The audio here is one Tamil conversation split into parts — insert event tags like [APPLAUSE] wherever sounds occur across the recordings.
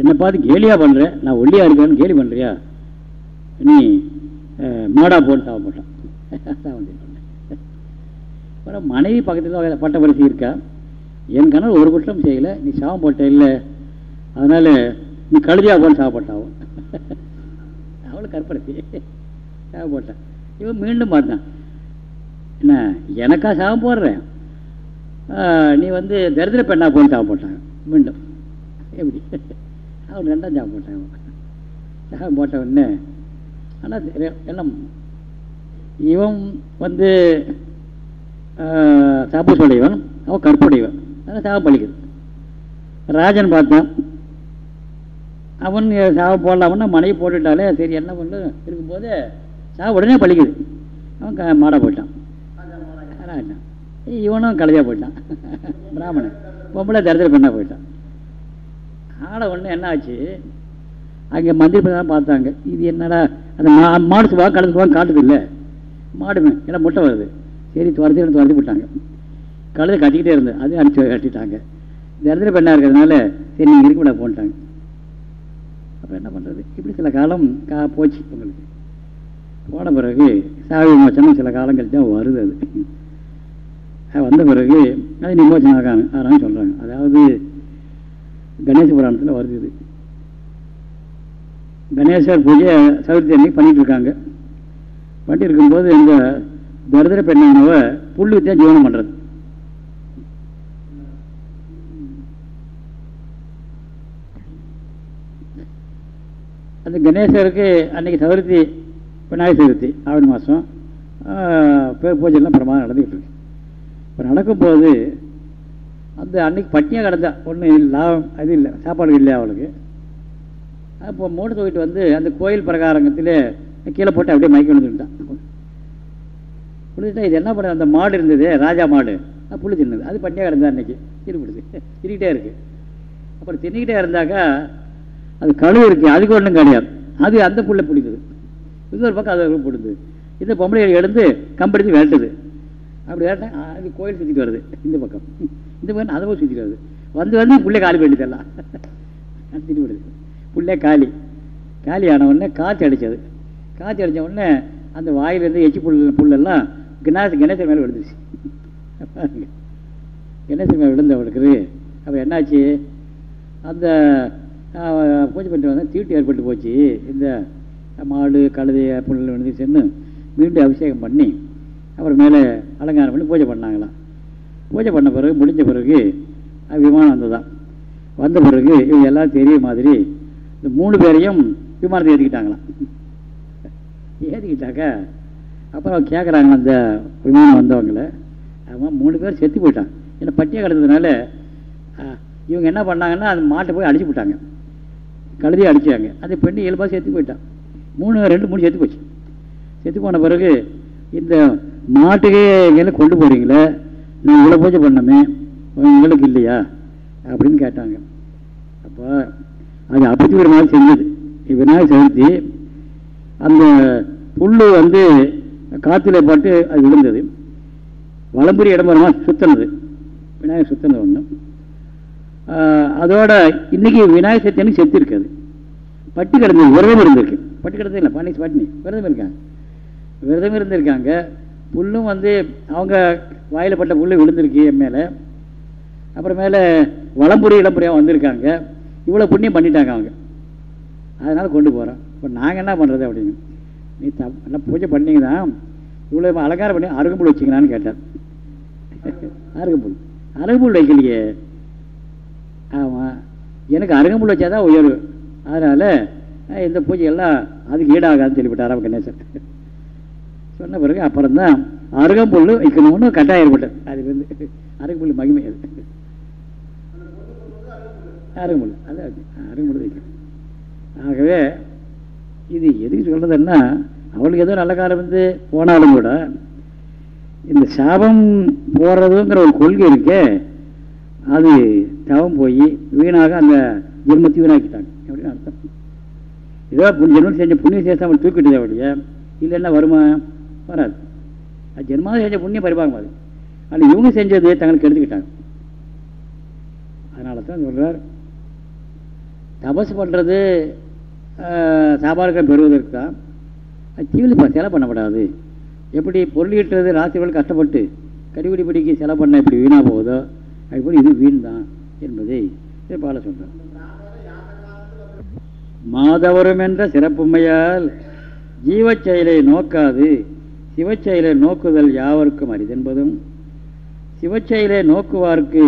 என்னை பார்த்து கேலியாக பண்ணுறேன் நான் ஒல்லியாக இருக்கேன்னு கேலி பண்ணுறியா நீ மாடா போட்டு சாப்பிட போட்டான் அப்புறம் மனைவி பக்கத்தில் பட்ட வரிசை இருக்கா? என் கணவர் ஒரு குற்றம் செய்யலை. நீ சாபம் போட்ட இல்லை. அதனால் நீ கழுதியாக போட்டு சாப்பிட்டாவும் அவ்வளோ கற்பனை சாபம் போட்டான் இவன் மீண்டும் பார்த்தான். என்ன எனக்கா சாபம் போடுறேன் நீ வந்து தரித்திர பெண்ணா போட்டு சாப்பிட்டாங்க மீண்டும். எப்படி? அவன் ரெண்டாம் சாபம் போட்டான் சாபம் போட்ட உடனே ஆனால் எல்லாம் இவன் வந்து சாப்புடையவன் அவன் கற்புடையவன் அதனால் சாபம் பழிக்குது. ராஜன் பார்த்தான். அவன் சாபம் போடலாம்னா மனைவி போட்டுட்டாலே சரி என்ன பண்ணு? இருக்கும்போது சாவு உடனே பழிக்குது. அவன் க மாடா போயிட்டான். இவனும் கலையாக போயிட்டான். [LAUGHS] பிராமணன். பொம்பளை தரித்திர பெண்ணாக போயிட்டான். ஆட உடனே என்ன ஆச்சு அங்கே மந்திரி பிரதான் பார்த்தாங்க. இது என்னடா? அந்த மா மாடு சுவா கலந்து சுவா காட்டுது இல்லை மாடுமே ஏன்னா முட்டை வருது. சரி துரத்தி துரத்தி விட்டாங்க. கழுதை கட்டிக்கிட்டே இருந்தது அதையும் அடிச்சு கட்டிட்டாங்க. தரித்திர பெண்ணாக இருக்கிறதுனால சரி நீங்கள் இருக்க விட போன்ட்டாங்க. அப்போ என்ன பண்ணுறது இப்படி சில காலம் கா போச்சு உங்களுக்கு. போன பிறகு சாவி விமோச்சனம் சில காலம் கழிச்சு தான் வருது அது. வந்த பிறகு அது நிமோச்சனம் ஆகாங்க ஆறான்னு சொல்கிறாங்க அதாவது கணேச புராணத்தில் வருது. இது கணேசர் பூஜை சதுர்த்தி அன்னைக்கு பண்ணிட்டு இருக்காங்க பண்ணிட்டு இருக்கும்போது இந்த தரிதிர பெண்ணானவ புல் வித்தியா ஜீவனம் பண்ணுறது அந்த கணேசருக்கு அன்னைக்கு சதுர்த்தி விநாயகர் சதுர்த்தி ஆவணி மாதம் பேர் பூஜைலாம் பிரமாதம் நடந்துக்கிட்டு இருக்கு. இப்போ நடக்கும்போது அந்த அன்னைக்கு பட்டினியாக கிடந்தா ஒன்றும் லாபம் அது இல்லை சாப்பாடு இல்லை அவளுக்கு. அப்போ மூணு தூக்கிட்டு வந்து அந்த கோயில் பிரகாரங்கத்தில் கீழே போட்டு அப்படியே மயக்கி விழுந்துட்டான். புளிச்சுட்டா இது என்ன பண்ண அந்த மாடு இருந்தது ராஜா மாடு. அது புளி தின்னது. அது பட்டியாக கிடந்தா அன்னைக்கு. திருப்பிடுது திரிக்கிட்டே இருக்குது அப்புறம் தின்னிக்கிட்டே இருந்தாக்கா அது கழுவு இருக்குது அதுக்கு ஒன்றும் கிடையாது. அது அந்த புள்ளை பிடிக்குது. இன்னொரு பக்கம் அது பிடிக்குது. இந்த பொம்பளை எழுந்து கம்பெடுத்து விரட்டுது. அப்படி விரட்டேன் அது கோயில் சுற்றிட்டு வருது. இந்த பக்கம். இந்த மாதிரி அதை போய் சுற்றிட்டு வந்து வந்து பிள்ளை காலி பண்ணிட்டெல்லாம் திட்டு விடுது பிள்ளை காலி. காலி ஆன உடனே காற்று அடித்தது காற்று அடித்த உடனே அந்த வாயிலேருந்து எச்சி புல் புல்லெல்லாம் கணேச கணேசன் மேலே விழுந்துருச்சு. கணேசன் மேலே விழுந்தவளுக்கு அப்போ என்னாச்சு? அந்த பூஜை பண்ணிட்டு வந்தால் தீட்டு ஏற்பட்டு போச்சு. இந்த மாடு கழுதை புல் விழுந்துச்சுன்னு மீண்டும் அபிஷேகம் பண்ணி அப்புறம் மேலே அலங்காரம் பண்ணி பூஜை பண்ணாங்களாம். பூஜை பண்ண பிறகு முடிஞ்ச பிறகு விமானம் வந்ததான் வந்த பிறகு இவங்க எல்லாம் தெரிய மாதிரி இந்த மூணு பேரையும் விமானத்தை ஏற்றிக்கிட்டாங்களாம் ஏற்றிக்கிட்டாக்கா அப்புறம் கேட்குறாங்க அந்த விமானம் வந்தவங்கள. அவன் மூணு பேர் செத்து போயிட்டான். ஏன்னா பட்டியை கிடந்ததுனால இவங்க என்ன பண்ணாங்கன்னா அந்த மாட்டை போய் அடிச்சு போட்டாங்க கழுதியை அடிச்சாங்க. அந்த பெண்ணு இயல்பாக செத்து போயிட்டான். மூணு ரெண்டு மூணு செத்து போச்சு. செத்து போன பிறகு இந்த மாட்டுக்கே எங்கேயும் கொண்டு போகிறீங்களே நான் இவ்வளோ பூஜை பண்ணமே உங்களுக்கு இல்லையா? அப்படின்னு கேட்டாங்க. அப்போ அது அப்படி ஒரு மாதிரி செஞ்சது. விநாயகர் சதுர்த்தி அந்த புல் வந்து காற்றுல பட்டு அது விழுந்தது. வளம்புரி இடம்பரமாக சுத்தினது. விநாயகர் சுத்தினது ஒன்று அதோட இன்றைக்கி விநாயகர் சதுர்த்தி செத்து இருக்காது பட்டி கிடந்தது விரதம் இருந்திருக்கு. பட்டி கிடந்தது இல்லை பன்னீர் பட்னி விரதம் இருக்காங்க. விரதம் இருந்திருக்காங்க. புல்லும் வந்து அவங்க வாயில் பட்ட புல் விழுந்திருக்கு என் மேலே. அப்புறமேல வளம்புரி இளம்புரியாக வந்திருக்காங்க. இவ்வளோ புண்ணியம் பண்ணிட்டாங்க அவங்க. அதனால் கொண்டு போகிறோம் இப்போ நாங்கள் என்ன பண்ணுறது அப்படின்னு. நீ த என்ன பூஜை பண்ணிங்க தான் இவ்வளோ அலங்காரம் பண்ணி அருகம்புல் வச்சிங்களான்னு கேட்டார். அருகம்புல். அருகம்புல் வைக்கலையே. ஆமாம் எனக்கு அருகம்புல் வச்சா தான் உயர்வு. அதனால் இந்த பூஜையெல்லாம் அதுக்கு ஈடாகாதுன்னு சொல்லிவிட்டார் கணேசன். சொன்ன பிறகு அப்புறம் தான் அருகம்புல் வைக்கணும்னு கட்டாயம் ஏற்பட்டது வந்து அருகம்புல் மகிமை அது. அருகம்புல் அது அருகம்புல் வைக்கணும் ஆகவே இது எதுக்கு சொல்கிறதுன்னா அவளுக்கு ஏதோ நல்ல காலம் வந்து போனாலும் கூட இந்த சாபம் போடுறதுங்கிற ஒரு கொள்கை இருக்கே அது தவம் போய் வீணாக அந்த ஜென்மத்தை வீணாக்கிட்டாங்க. அப்படின்னு அர்த்தம். ஏதோ ஜென்மம் செஞ்ச புண்ணிய சேஷம் அவள் தூக்கிட்டதே அப்படியே இல்லைன்னா வருமா? வராது. அது ஜென்மாவது செஞ்ச புண்ணியம் பரிபாகம் அது. ஆனால் இவங்க செஞ்சது தங்களுக்கு எடுத்துக்கிட்டாங்க. அதனால தான் சொல்கிறார் தபசு பண்ணுறது சாபாரகம் பெறுவதற்கு தான். அது தீவிர செலவு பண்ணப்படாது. எப்படி பொருள் ஈட்டுறது ராசிகள் கஷ்டப்பட்டு கடிபிடி பிடிக்கி செலவு பண்ண இப்படி வீணாக போகுதோ அதுபோல் இது வீண் தான் என்பதை பால சொல்கிறார் மாதவரும் என்ற சிறப்புமையால் ஜீவச் செயலை நோக்காது. சிவச்செயலை நோக்குதல் யாவருக்கும் அரிதென்பதும் சிவச்செயலை நோக்குவார்க்கு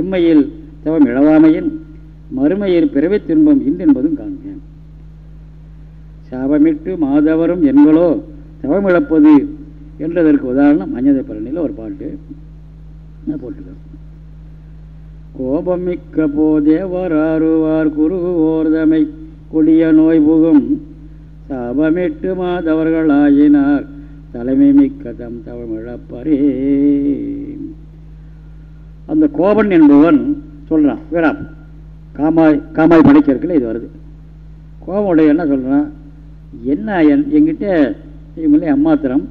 இம்மையில் தவம் இழவாமையின் மறுமையில் பிறவி துன்பம் இன்றென்பதும் காண்க. சாபமிட்டு மாதவரும் எண்களோ தவம் இழப்பது என்றதற்கு உதாரணம் மஞ்சதை பழனியில் ஒரு பாட்டு. போட்டுக்கிறோம் கோபம் மிக்க போதே வராறுவார் ஓர்தமை கொடிய நோய் புகும். சாபமிட்டு மாதவர்களாயினார் தலைமை மிக்க தம் தவமிழப்பரே. அந்த கோபன் என்பவன் சொல்கிறான் வீராப் காமாய் காமாய் படைக்கிறதுக்குள்ள இது வருது. கோபம் உடைய என்ன சொல்கிறான் என்ன என் எங்கிட்ட இவங்களே அம்மாத்திரம்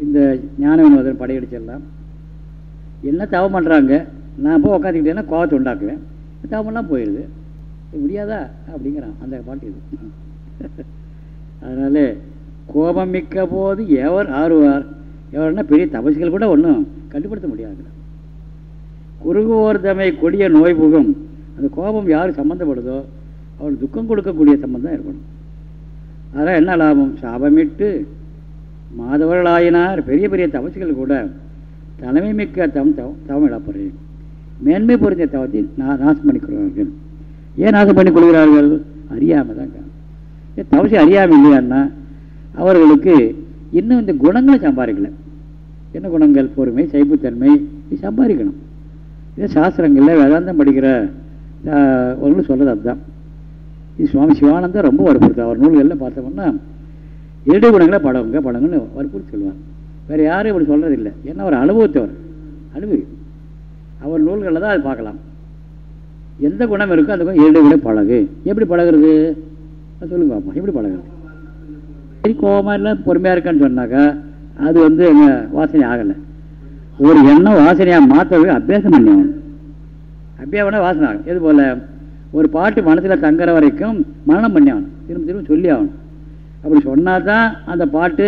இந்த ஞான வினோதன் படையடிச்சிடலாம் என்ன தவம் பண்ணுறாங்க நான் போய் உட்காந்துக்கிட்டேன்னா கோபத்தை உண்டாக்குவேன். தவமெல்லாம் போயிடுது முடியாதா? அப்படிங்கிறான். அந்த பாட்டு இது. [LAUGHS] அதனால் கோபம் மிக்க போது எவர் ஆறுவார்? எவர்னா பெரிய தபசுகள் கூட ஒன்றும் கட்டுப்படுத்த முடியாது. குறுகுவோர் தமை கொடிய நோய் புகும். அந்த கோபம் யார் சம்மந்தப்படுதோ அவள் துக்கம் கொடுக்கக்கூடிய சம்பந்தம் இருக்கணும். அதெல்லாம் என்ன லாபம்? சாபமிட்டு மாதவர்களாயினார். பெரிய பெரிய தபசுகள் கூட தலைமை மிக்க தவம் தவம் தவம் இழப்படுறேன் மேன்மை பொருந்திய தவத்தை நான் நாசம் பண்ணிக்கொள்வார்கள். ஏன் நாசம் பண்ணி கொள்கிறார்கள் அறியாமல் தான் தவசி அறியாமல் இல்லையான்னா அவர்களுக்கு இன்னும் இந்த குணங்களை சம்பாதிக்கல? என்ன குணங்கள்? பொறுமை சைப்புத்தன்மை இது சம்பாதிக்கணும். இதே சாஸ்திரங்களில் வேதாந்தம் படிக்கிற அவர்களும் சொல்கிறது அதுதான். இது சுவாமி சிவானந்தம் ரொம்ப வற்புறுத்து அவர் நூல்களில் பார்த்தோம்னா இரண்டு குணங்களை படவங்க படங்கள்னு வற்புறுத்தி சொல்லுவார். வேறு யாரும் இப்படி சொல்கிறதில்லை ஏன்னா அவர் அனுபவத்தவர். அனுபவி. அவர் நூல்களில் தான் அது பார்க்கலாம். எந்த குணம் இருக்கோ அந்த குணம் இரண்டு குணம் பழகு. எப்படி பழகிறது? சொல்லுங்க பாப்பா எப்படி பழகிறது? சரி கோபமாக இல்லை பொறுமையாக இருக்கான்னு சொன்னாக்கா அது வந்து எங்கள் வாசனை ஆகலை. ஒரு எண்ணம் வாசனையாக மாற்றவே அபியாசம் பண்ணி ஆகணும் அபியாசம்னா வாசனை ஆகும் இது போல் ஒரு பாட்டு மனசில் தங்குற வரைக்கும் மரணம் பண்ணி ஆகணும் திரும்ப திரும்ப சொல்லி ஆகணும். அப்படி சொன்னால் தான் அந்த பாட்டு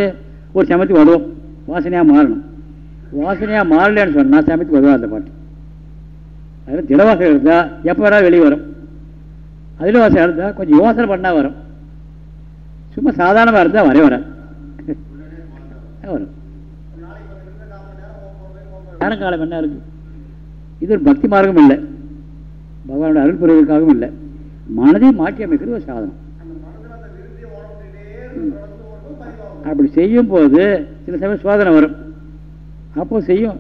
ஒரு சமயத்துக்கு வரும். வாசனையாக மாறணும். வாசனையாக மாறலன்னு சொன்னால் சமயத்துக்கு வருவா அந்த பாட்டு. அதில் திடவாசம் இருந்தால் எப்போ வேணாலும் வெளியே வரும். அதில் வாசம் இருந்தால் கொஞ்சம் யோசனை பண்ணால் வரும். சும்மா சாதாரணமாக இருந்தால் வரே வர. வரும் நேரம் காலம் என்ன இருக்கு? இது ஒரு பக்தி மார்க்கம் இல்லை. பகவானோட அருள் பெறுவதற்காகவும் இல்லை. மனதை மாற்றி அமைக்கிறது ஒரு சாதனம். அப்படி செய்யும் போது சில சமயம் சோதனை வரும். அப்போ செய்யும்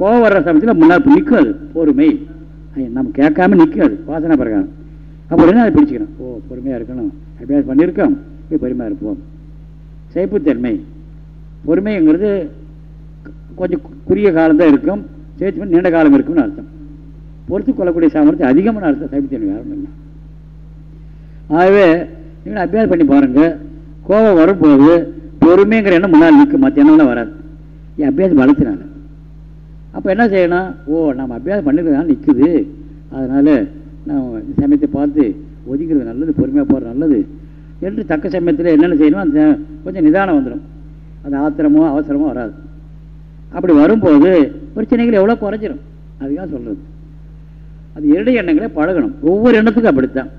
கோவம் வர்ற சமயத்தில் முன்னாடி நிற்கும் அது பொறுமை. நம்ம கேட்காம நிற்கும் அது வாசனை பிரகாரம். அப்படின்னு அதை பிடிச்சிக்கணும் ஓ பொறுமையாக இருக்கணும். அபியாசம் பண்ணியிருக்கோம். போய் பொறுமையாக இருப்போம் சைப்புத்தன்மை. பொறுமைங்கிறது கொஞ்சம் குறுகிய காலம் தான் இருக்கும். சேர்த்து நீண்ட காலம் இருக்கும்னு அர்த்தம். பொறுத்து கொள்ளக்கூடிய சாமர்த்தியம் அதிகமான அர்த்தம். சைப்புத்தன்மை யாரும் இல்லை. ஆகவே நீங்கள் அபியாசம் பண்ணி பாருங்கள் கோபம் வரும்போது பொறுமைங்கிற எண்ணம் முன்னால் நிற்கும். மற்ற எண்ணம்லாம் வராது. என் அபியாசம் வளர்த்தினால அப்போ என்ன செய்யணும்? ஓ நம்ம அபியாசம் பண்ணிருக்கனால நிற்குது அதனால் நான் சமயத்தை பார்த்து ஒதுக்கிறது நல்லது பொறுமையாக போகிறது நல்லது. என்று தக்க சமயத்தில் என்னென்ன செய்யணுமோ அந்த கொஞ்சம் நிதானம் வந்துடும். அது ஆத்திரமோ அவசரமோ வராது. அப்படி வரும்போது பிரச்சனைகள் எவ்வளோ குறைஞ்சிரும். அதுக்காக சொல்கிறது அது இரண்டு எண்ணங்களே பழகணும். ஒவ்வொரு எண்ணத்துக்கும் அப்படித்தான்.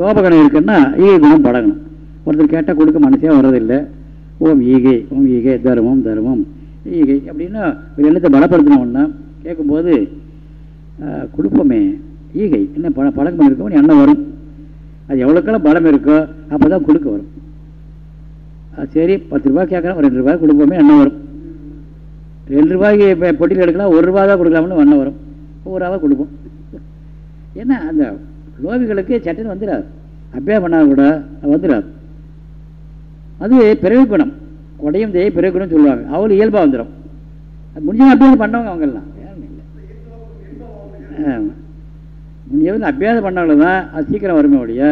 லோபகணம் இருக்குன்னா ஈகை குணம் பழகணும். ஒருத்தர் கேட்டால் கொடுக்க மனசே வர்றதில்லை. ஓம் ஈகை ஓம் ஈகை தர்மம் தர்மம் ஈகை அப்படின்னா ஒரு எண்ணத்தை பலப்படுத்தினோம்னா கேட்கும்போது கொடுப்போமே ஈகை. என்ன பழ பழக்கம் பண்ணியிருக்கோம் எண்ணம் வரும். அது எவ்வளோக்கெல்லாம் பலம் இருக்கோ அப்போ தான் கொடுக்க வரும். சரி பத்து ரூபா கேட்குறோம் ரெண்டு ரூபாய் கொடுப்போமே எண்ணம் வரும். ரெண்டு ரூபாய்க்கு இப்போ பொட்டியில் எடுக்கலாம் ஒரு ரூபா தான் கொடுக்கலாம்னு எண்ணம் வரும். ஒரு ரூபா கொடுப்போம். ஏன்னா அந்த லோபிகளுக்கு சட்டன் வந்துடாது. அபியாசம் பண்ணால் கூட வந்துடாது. அது பிறவி குணம். கொடையும் தேய் பிறவி குணம் சொல்லுவாங்க. அவ்வளோ இயல்பாக வந்துடும். அது முடிஞ்சவங்க அபியாசம் பண்ணவங்க அவங்கெல்லாம். யாரும் இல்லை. ஆமாம் வந்து அபியாசம் பண்ணாலும் தான் அது சீக்கிரம் வருமே ஒழிய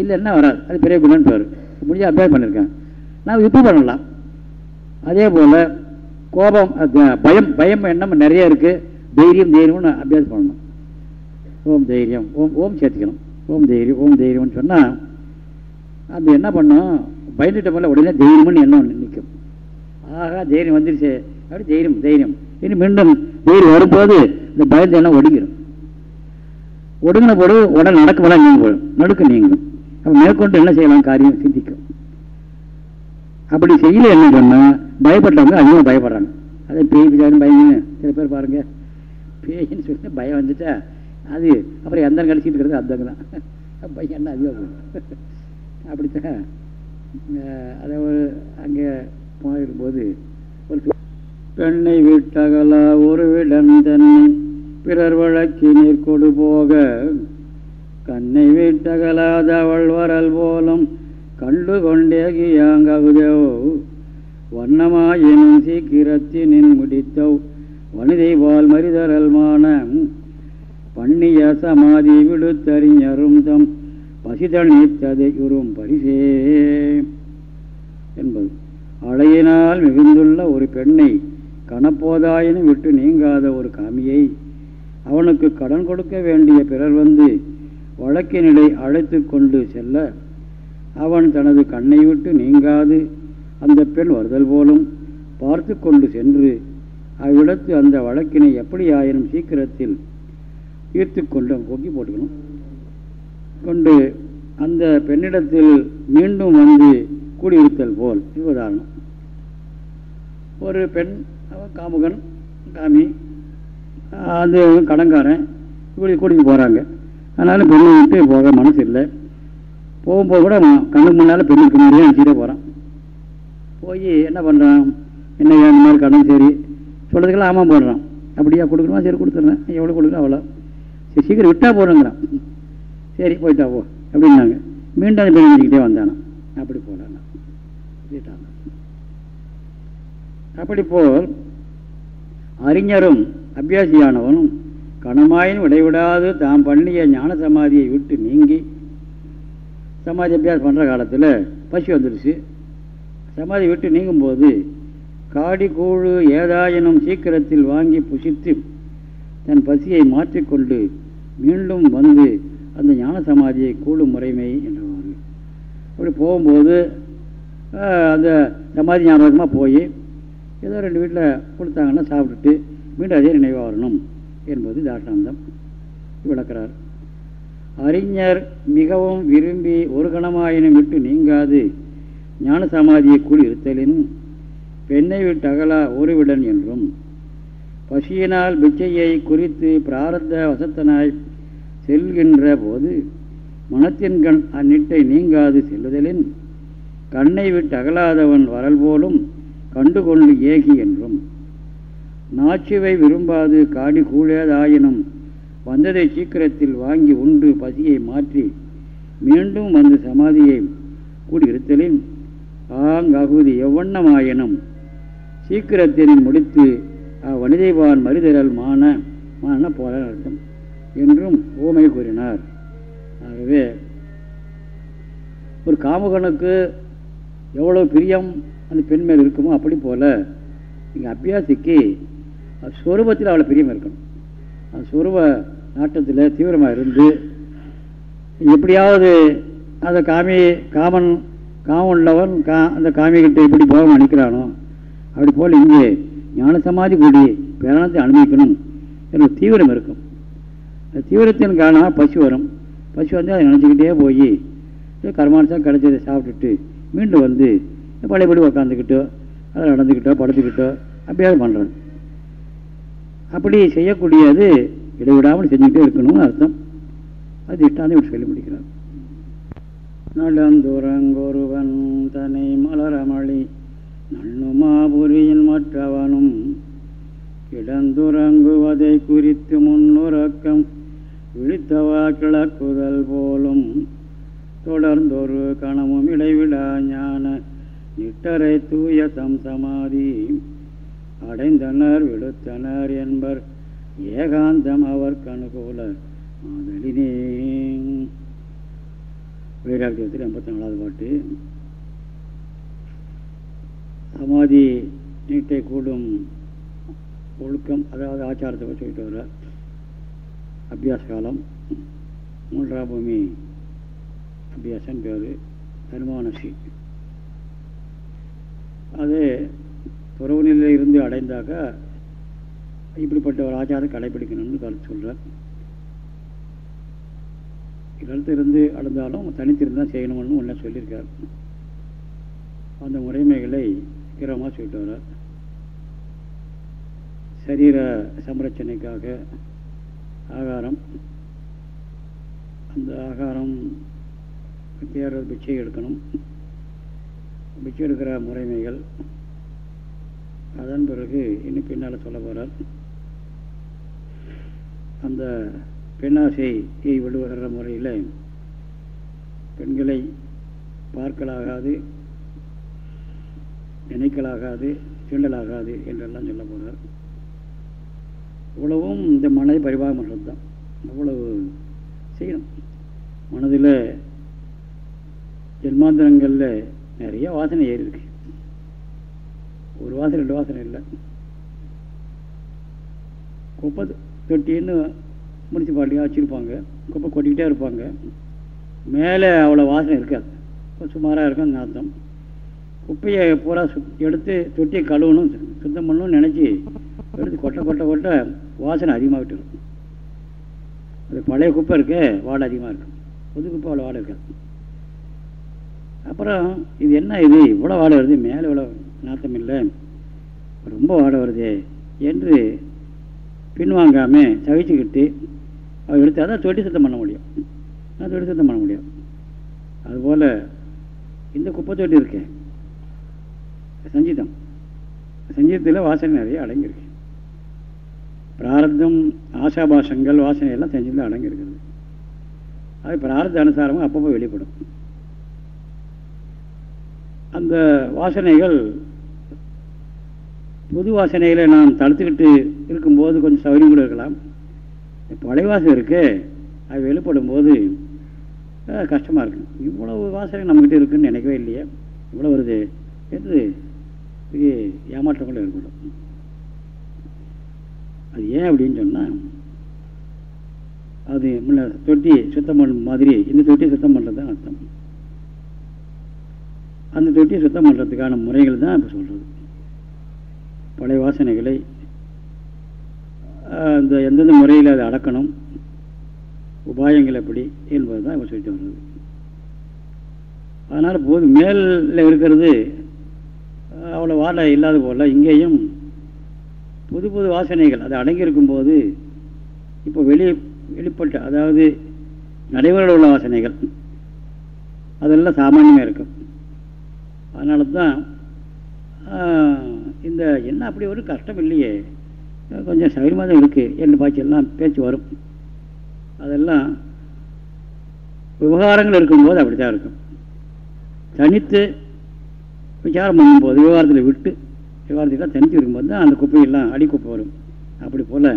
இல்லைன்னா வராது. அது பெரிய குணம்னு பேர் முடிஞ்சால் அபியாசம் பண்ணியிருக்கேன் நான் இப்போ பண்ணலாம். அதே போல் கோபம் பயம் பயம் எண்ணம் நிறைய இருக்குது தைரியம் தைரியம்னு அபியாசம் பண்ணணும். ஓம் தைரியம் ஓம் ஓம் சேர்த்துக்கணும். ஓம் தைரியம் ஓம் தைரியம்னு சொன்னால் அது என்ன பண்ணும்? பயந்துட்ட போல உடனே தைரியம்னு எண்ணம் நிற்கும் ஆகா தைரியம் வந்துருச்சு. அப்படி தைரியம் தைரியம். இனி மீண்டும் தைரியம் வரும்போது இந்த பயந்த எண்ணம் ஒடுங்கிடும் ஒடுங்கின பொழுது உடனே நடக்க நீங்க போடும் நடுக்க நீங்களும் அப்போ மேற்கொண்டு என்ன செய்யலாம்? காரியம் சிந்திக்கும் அப்படி செய்யல என்ன பண்ணால் பயப்பட்டவங்க அதிகமாக பயப்படுறாங்க. அதே பேய் பிசாரும் பயங்க. சில பேர் பாருங்க. பேயின்னு சொல்லி பயம் வந்துட்டா அது அப்புறம் எந்த கடிச்சிட்டு இருக்கிறது அந்தங்க தான். பையன் என்ன அதிகம் அப்படித்தான். அதை ஒரு அங்கே போயிருக்கும்போது ஒரு பெண்ணை விட்டகலா ஒரு விடன் தன்னை பிறர் வழக்கி நீர் கொடு போக கண்ணை விட்டகலாத அவள் வரல் போலும் கண்டு கொண்டேகியாங்ககுதோ வண்ணமாயினும் சீக்கிரத்தினின் முடித்தோ வனிதை வாழ் மரிதரல் மானம். பண்ணிய சமாதி விடுத்தறிஞரும் தம் பசிதள் நீத்ததை உறும் பரிசே. என்பது. அழையினால் மிகுந்துள்ள ஒரு பெண்ணை கணப்போதாயினும் விட்டு நீங்காத ஒரு காமியை அவனுக்கு கடன் கொடுக்க வேண்டிய பிறர் வந்து வழக்கினிடை அழைத்து கொண்டு செல்ல அவன் தனது கண்ணை விட்டு நீங்காது. அந்த பெண் வருதல் போலும் பார்த்து கொண்டு சென்று அவ்விடத்து அந்த வழக்கினை எப்படியாயினும் சீக்கிரத்தில் ஈர்த்து கொண்டு கொக்கி போட்டுக்கணும். கொண்டு அந்த பெண்ணிடத்தில் மீண்டும் வந்து கூடியிருத்தல் போல் இது உதாரணம். ஒரு பெண் அவன் காமுகன் காமி அந்த கடங்காரன் இப்படி கூட்டிட்டு போகிறாங்க அதனால் பெண்ணை விட்டு போக மனசு இல்லை. போகும்போது கூட கண்ணுக்கு முன்னால் பெண்ணுக்கு முன்னாடியே நினச்சிட்டே போகிறான் போய் என்ன பண்ணுறான் என்ன இந்த மாதிரி கடன் சரி. சொல்கிறதுக்கெல்லாம் ஆமாம் போடுறான் அப்படியா கொடுக்கணுமா? சரி கொடுத்துட்றேன். எவ்வளோ கொடுக்குறோம் அவ்வளோ சரி சீக்கிரம் விட்டா போகிறேங்கிறான் சரி போயிட்டா போ. அப்படின்னாங்க. மீண்டும் அந்த பெண் நினச்சிக்கிட்டே வந்தானா? அப்படி போனாங்க விட்டாங்க அப்படி போல் அறிஞரும் அபியாசியானவனும் கணமாயின் விடைவிடாது தாம் பண்ணிய ஞான சமாதியை விட்டு நீங்கி சமாதி அபியாசம் பண்ணுற காலத்தில் பசி வந்துடுச்சு சமாதி விட்டு நீங்கும்போது காடி கூழு ஏதாயினும் சீக்கிரத்தில் வாங்கி புசித்து தன் பசியை மாற்றிக்கொண்டு மீண்டும் வந்து அந்த ஞான சமாதியை கூடும் முறைமை என்றவாறு. அப்படி போகும்போது அந்த சமாதி ஞாபகமாக போய் ஏதோ ரெண்டு வீட்டில் கொடுத்தாங்கன்னா சாப்பிட்டுட்டு மீண்டும் அதே நினைவாக வரணும் என்பது தாஷ்டாந்தம் விளக்கிறார். அறிஞர் மிகவும் விரும்பி ஒரு கணமாயினும் விட்டு நீங்காது. ஞான சமாதியை கூடி இருத்தலின் பெண்ணை விட்டு அகலா ஒருவிடன் என்றும் பசியினால் பிச்சையை குறித்து பிராரத்த வசத்தனாய் செல்கின்ற போது மனத்தின் கண் அந்நிட்டை நீங்காது செல்லுதலின் கண்ணை விட்டு அகலாதவன் வரல் போலும் கண்டுகொண்டு ஏகி என்றும் நாச்சுவை விரும்பாது காடி கூழேதாயினும் வந்ததை சீக்கிரத்தில் வாங்கி உண்டு பசியை மாற்றி மீண்டும் வந்து சமாதியை கூடியிருத்தலின் ஆங்ககுதி எவ்வண்ணமாயினும் சீக்கிரத்தினை முடித்து அவ்வனிதைவான் மறுதரல் மான மான போல அர்த்தம் என்றும் ஓமை கூறினார். ஆகவே ஒரு காமகனுக்கு எவ்வளோ பிரியம் அந்த பெண் மேல் இருக்குமோ அப்படி போல் இங்கே அபியாசிக்கு ஸ்வரூபத்தில் அவ்வளோ பிரியம் இருக்கணும். அந்த ஸ்வரூப நாட்டத்தில் தீவிரமாக இருந்து எப்படியாவது அந்த காமி காமன் காமம் உள்ளவன் கா அந்த காமிகிட்ட எப்படி போகம் நினைக்கிறானோ அப்படி போல் இங்கே ஞான சமாதி கூடி பிரணத்தை அனுபவிக்கணும் என்ற தீவிரம் இருக்கும். அந்த தீவிரத்தின் காரணமாக பசி வரும். பசி வந்து அதை நினச்சிக்கிட்டே போய் கர்மானுசம் கிடைச்சதை சாப்பிட்டுட்டு மீண்டும் வந்து பழையபடி உக்காந்துக்கிட்டோ அதை நடந்துக்கிட்டோ படுத்துக்கிட்டோ அப்படியாவது பண்ணுறேன் அப்படி செய்யக்கூடியது இடைவிடாமல் செஞ்சுக்கிட்டே இருக்கணும்னு அர்த்தம். அது இஷ்டாந்தி சொல்லி முடிக்கிறார். நடந்துறங்கொருவன் தன்னை மலரமளி நண்ணுமாபுரியின் மற்றவனும் கிடந்துறங்குவதை குறித்து முன்னுறக்கம் விழித்தவா கிளக்குதல் போலும் தொடர்ந்தொரு கணமும் இடைவிடா ஞான நிட்டரை தூய தம் சமாதி. அடைந்தனர் விடுத்தனர் என்பர். ஏகாந்தம் அவர் கணுகூல மாதலினே வீராக்கியத்தில் எண்பத்தி நாலாவது பாட்டு. சமாதி நீட்டை கூடும் ஒழுக்கம் அதாவது ஆச்சாரத்தை பற்றி சொல்லிட்டு வர அபியாச காலம். மூன்றாம் பூமி. அபியாசன் பேர். தனுமானசி அது துறவு நிலையில் இருந்து அடைந்தாக்கா இப்படிப்பட்ட ஒரு ஆச்சாரம் கடைபிடிக்கணும்னு கருத்து சொல்கிறார் கருத்து இருந்து அடைந்தாலும் தனித்திருந்து தான் செய்யணும்னு ஒன்றை சொல்லியிருக்கார். அந்த முறைமைகளை கிரமாக சொல்லிட்டு வர்றார். சரீர சம்ரட்சணைக்காக ஆகாரம் அந்த ஆகாரம் தேர்தல் பிச்சை எடுக்கணும். பிச்சை எடுக்கிற முறைமைகள் அதன் பிறகு இன்னும் பின்னால் சொல்ல போகிறார் அந்த பெண்ணாசையை விடுவகிற முறையில் பெண்களை பார்க்கலாகாது நினைக்கலாகாது தீண்டலாகாது என்றெல்லாம் சொல்ல போகிறார் இவ்வளவும் இந்த மனதை பரிபாகம் பண்ணுறது தான் அவ்வளவு செய்யணும். மனதில் ஜென்மாந்திரங்களில் நிறைய வாசனை ஏறி இருக்கு. ஒரு வாசனை ரெண்டு வாசனை இல்லை. குப்பை தொட்டின்னு முனிசிபாலிட்டியாக வச்சுருப்பாங்க. குப்பை கொட்டிக்கிட்டே இருப்பாங்க. மேலே அவ்வளோ வாசனை இருக்காது. சுமாராக இருக்கும் அந்த நாத்தம் குப்பையை பூரா சு எடுத்து தொட்டியை கழுவணும் சுத்தம் பண்ணணும்னு நினச்சி எடுத்து கொட்டை கொட்டை கொட்ட வாசனை அதிகமாகிட்டு இருக்கும் அது பழைய குப்பை இருக்கு வாடை அதிகமாக இருக்கும். புது குப்பை அவ்வளோ வாடை இருக்காது. அப்புறம் இது என்ன இது? இவ்வளோ வாடை வருது மேலே இவ்வளோ நாத்தம் இல்லை ரொம்ப வாடை வருதே என்று பின்வாங்காமல் சகிச்சுக்கிட்டு அவர் எடுத்து அதான் தொட்டி சுத்தம் பண்ண முடியும். நான் தொட்டி சுத்தம் பண்ண முடியும். அதுபோல் இந்த குப்பை தொட்டி இருக்கேன் சஞ்சீதம். சஞ்சீதத்தில் வாசனை நிறைய அடங்கியிருக்கு. பிராரத்தம் ஆசாபாசங்கள் வாசனை எல்லாம் சஞ்சீதத்தில் அடங்கியிருக்கிறது அது பிராரத்த அனுசாரமாக அப்பப்போ வெளிப்படும். அந்த வாசனைகள் புது வாசனையில் நாம் தடுத்துக்கிட்டு இருக்கும்போது கொஞ்சம் சௌரியம் கூட இருக்கலாம். பழைய வாசனை இருக்கு. அது வெளிப்படும் போது கஷ்டமாக இருக்கும் இவ்வளவு வாசனை நம்மக்கிட்ட இருக்குன்னு நினைக்கவே இல்லையே. இவ்வளோ வருது. என்று இது ஏமாற்றம் கூட ஏற்படும். அது ஏன் அப்படின்னு சொன்னால் அது முன்ன தொட்டி சுத்தம் பண்ண மாதிரி இந்த தொட்டியை சுத்தம் பண்ணுறது தான் அர்த்தம். அந்த தொட்டியை சுத்தம் பண்ணுறதுக்கான முறைகள் தான் இப்போ சொல்கிறது பழைய வாசனைகளை அந்த எந்தெந்த முறையில் அதை அடக்கணும் உபாயங்கள் எப்படி என்பது தான் இப்போ சொல்லிட்டு வந்தது. அதனால் போது மேலில் இருக்கிறது அவ்வளோ வாழை இல்லாத போல இங்கேயும் புது புது வாசனைகள் அது அடங்கியிருக்கும் போது இப்போ வெளியே வெளிப்பட்ட அதாவது நடைமுறையில் உள்ள வாசனைகள் அதெல்லாம் சாமானியமாக இருக்கும். அதனால தான் இந்த என்ன அப்படி ஒரு கஷ்டம் இல்லையே. கொஞ்சம் சௌகரியமாக தான் இருக்குது என்று பாய்ச்செல்லாம் பேச்சு வரும். அதெல்லாம் விவகாரங்கள் இருக்கும்போது அப்படி தான் இருக்கும். தனித்து விசாரம் பண்ணும்போது விவகாரத்தில் விட்டு விவகாரத்தில் தனித்து இருக்கும்போது தான் அந்த குப்பையெல்லாம் அடி குப்பை வரும். அப்படி போல்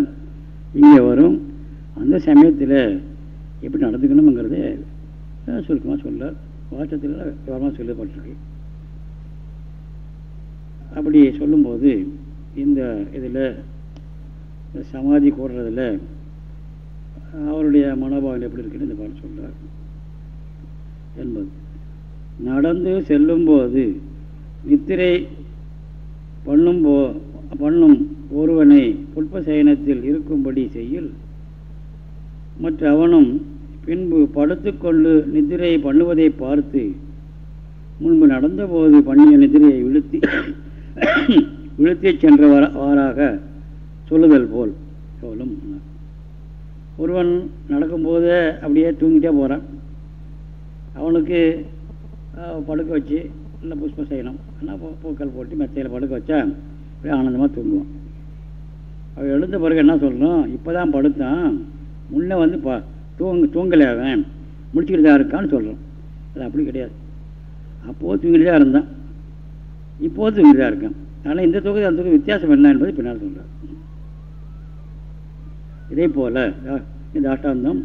இங்கே வரும். அந்த சமயத்தில் எப்படி நடந்துக்கணுங்கிறத சுருக்கமாக சொல்ல வாசத்தில் விவரமாக சொல்லப்பட்டிருக்கு. அப்படி சொல்லும்போது இந்த இதில் சமாதி கூடுறதில் அவருடைய மனோபாவம் எப்படி இருக்குன்னு இந்த பாடம் சொல்கிறார் என்பது. நடந்து செல்லும்போது நித்திரை பண்ணும் போ பண்ணும் ஒருவனை புஷ்ப சயனத்தில் இருக்கும்படி செய்யில் மற்ற அவனும் பின்பு படுத்துக்கொண்டு நித்திரை பண்ணுவதை பார்த்து முன்பு நடந்தபோது பண்ணிய நிதிரையை விழுத்தி விழுத்தி சென்றவாறாக சொல்லுதல் போல். சொல்லும் ஒருவன் நடக்கும்போது அப்படியே தூங்கிட்டே போகிறான் அவனுக்கு படுக்க வச்சு இல்லை புஷ்பம் செய்யணும். ஆனால் பூக்கள் போட்டு மெத்தையில் படுக்க வச்சா அப்படியே ஆனந்தமாக தூங்குவான். அவன் எழுந்த பிறகு என்ன சொல்லணும்? இப்போ தான் படுத்தான். முன்னே வந்து ப தூங்க தூங்கலை அவன். முடிச்சுக்கிட்டு தான் இருக்கான்னு சொல்கிறோம் அது அப்படி கிடையாது. அப்போது தூங்கிட்டு தான் இருந்தான். இப்போது இதாக இருக்கும் ஆனால் இந்த தொகுதி அந்த தொகுதி வித்தியாசம் என்ன என்பது பின்னால் சொல்கிறார் இதே போல் இந்த அஷ்டாந்தம்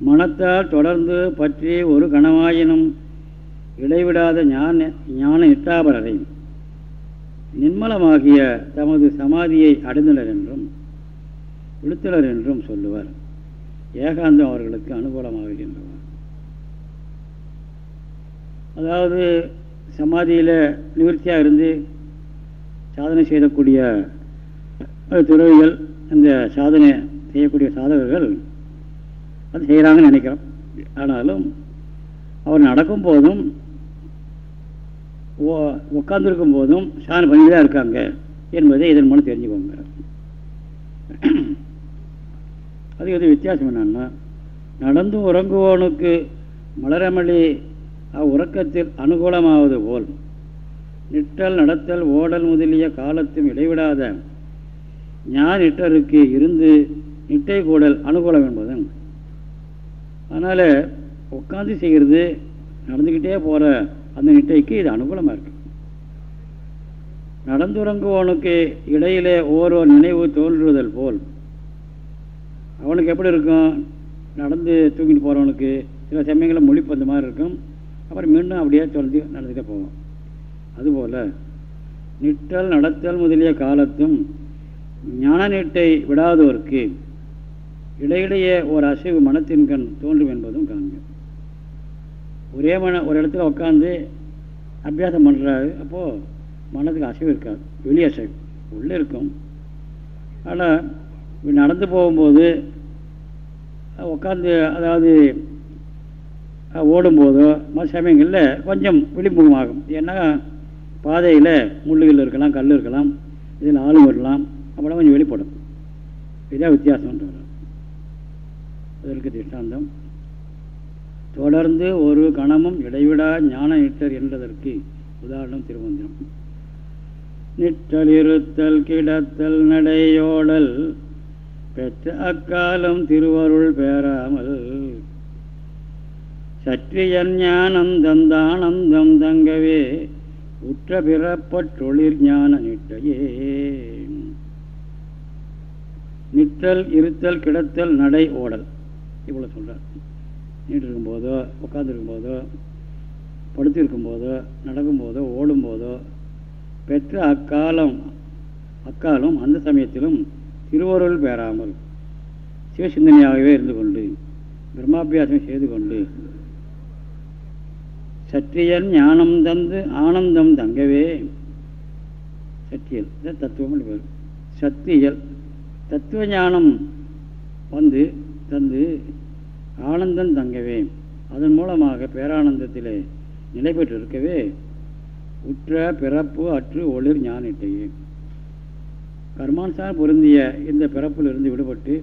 மனத்தால் தொடர்ந்து பற்றி ஒரு கணவாயினும் இடைவிடாத ஞான ஞான நிட்டாபரரை நிர்மலமாகிய தமது சமாதியை அடைந்தனர் என்றும் விழுத்தனர் என்றும் சொல்லுவார். ஏகாந்தம் அவர்களுக்கு அனுகூலமாக இருக்கின்றவர் அதாவது சமாதியில் நிவர்த்தியாக இருந்து சாதனை செய்யக்கூடிய துறவிகள் இந்த சாதனை செய்யக்கூடிய சாதகர்கள் அது செய்கிறாங்கன்னு நினைக்கிறோம். ஆனாலும் அவர் நடக்கும் போதும் உட்கார்ந்துருக்கும் போதும் சாதனை பண்ணி தான் இருக்காங்க என்பதை இதன் மூலம் தெரிஞ்சுக்கோங்க அது எது வித்தியாசம் என்னன்னா நடந்து உறங்குவோனுக்கு மலரமளி அவ்வுறக்கத்தில் அனுகூலமாவது போல். நிட்டல் நடத்தல் ஓடல் முதலிய காலத்தும் இடைவிடாத ஞான நிட்டருக்கு இருந்து நிட்டை கூடல் அனுகூலம் என்பதும். அதனால் உட்காந்து செய்கிறது நடந்துக்கிட்டே போகிற அந்த நிட்டைக்கு இது அனுகூலமாக இருக்கு. நடந்துறங்குவனுக்கு இடையிலே ஓரோ நினைவு தோன்றுதல் போல். அவனுக்கு எப்படி இருக்கும்? நடந்து தூங்கிட்டு போகிறவனுக்கு சில சமயங்களில் முழிப்பு அந்த மாதிரி இருக்கும். அப்புறம் மீண்டும் அப்படியே தொடர்ந்து நடந்துகிட்டே போவோம். அதுபோல் நிட்டல் நடத்தல் முதலிய காலத்தும் ஞான நீட்டை விடாதோருக்கு இடையிடையே ஒரு அசைவு மனத்தின் கண் தோன்றும் என்பதும் காண்க. ஒரே மன ஒரு இடத்துல உட்காந்து அபியாசம் பண்ணுறாரு அப்போது மனதுக்கு அசைவு இருக்காது. வெளி அசைவு. உள்ளே இருக்கும். ஆனால் நடந்து போகும்போது உட்காந்து அதாவது ஓடும்போதோ மற்ற சமயங்களில் கொஞ்சம் விளிம்புகமாகும் ஏன்னா பாதையில் முள்ளுகள் இருக்கலாம் கல் இருக்கலாம் இதில் ஆளும் வரலாம் அப்படிலாம் கொஞ்சம் வெளிப்படும். இதான் வித்தியாசம்ன்றார் அதற்கு திஷ்டாந்தம். தொடர்ந்து ஒரு கணமும் இடைவிடா ஞான நிட்டர் என்பதற்கு உதாரணம் திருமந்திரம். நிற்றல் இருத்தல் கிடத்தல் நடையோடல் பெற்ற அக்காலம் திருவருள் பேராமல் சற்றியன் ஞானந்தந்தானந்தம் தங்கவே உற்ற பிறப்பற்றொழிர் ஞான நிட்டையே நிற்றல் இருத்தல் கிடத்தல் நடை ஓடல் இவ்வளோ சொல்கிறார் நீட்டு இருக்கும்போதோ உட்காந்துருக்கும்போதோ படுத்திருக்கும் போதோ நடக்கும்போதோ ஓடும்போதோ பெற்ற அக்காலம் அக்காலம் அந்த சமயத்திலும் திருவருள் பெறாமல் சிவசிந்தனையாகவே இருந்து கொண்டு பிரம்மாபியாசம் செய்து கொண்டு சற்றியன் ஞானம் தந்து ஆனந்தம் தங்கவே. சற்றியல். தத்துவம் பேர் சத்தியல். தத்துவ ஞானம் வந்து தந்து ஆனந்தம் தங்கவே. அதன் மூலமாக பேரானந்தத்திலே நிலை பெற்று இருக்கவே உற்ற பிறப்பு அற்று ஒளிர் ஞானிட்டையே கர்மானுசாரம் பொருந்திய இந்த பிறப்பிலிருந்து விடுபட்டு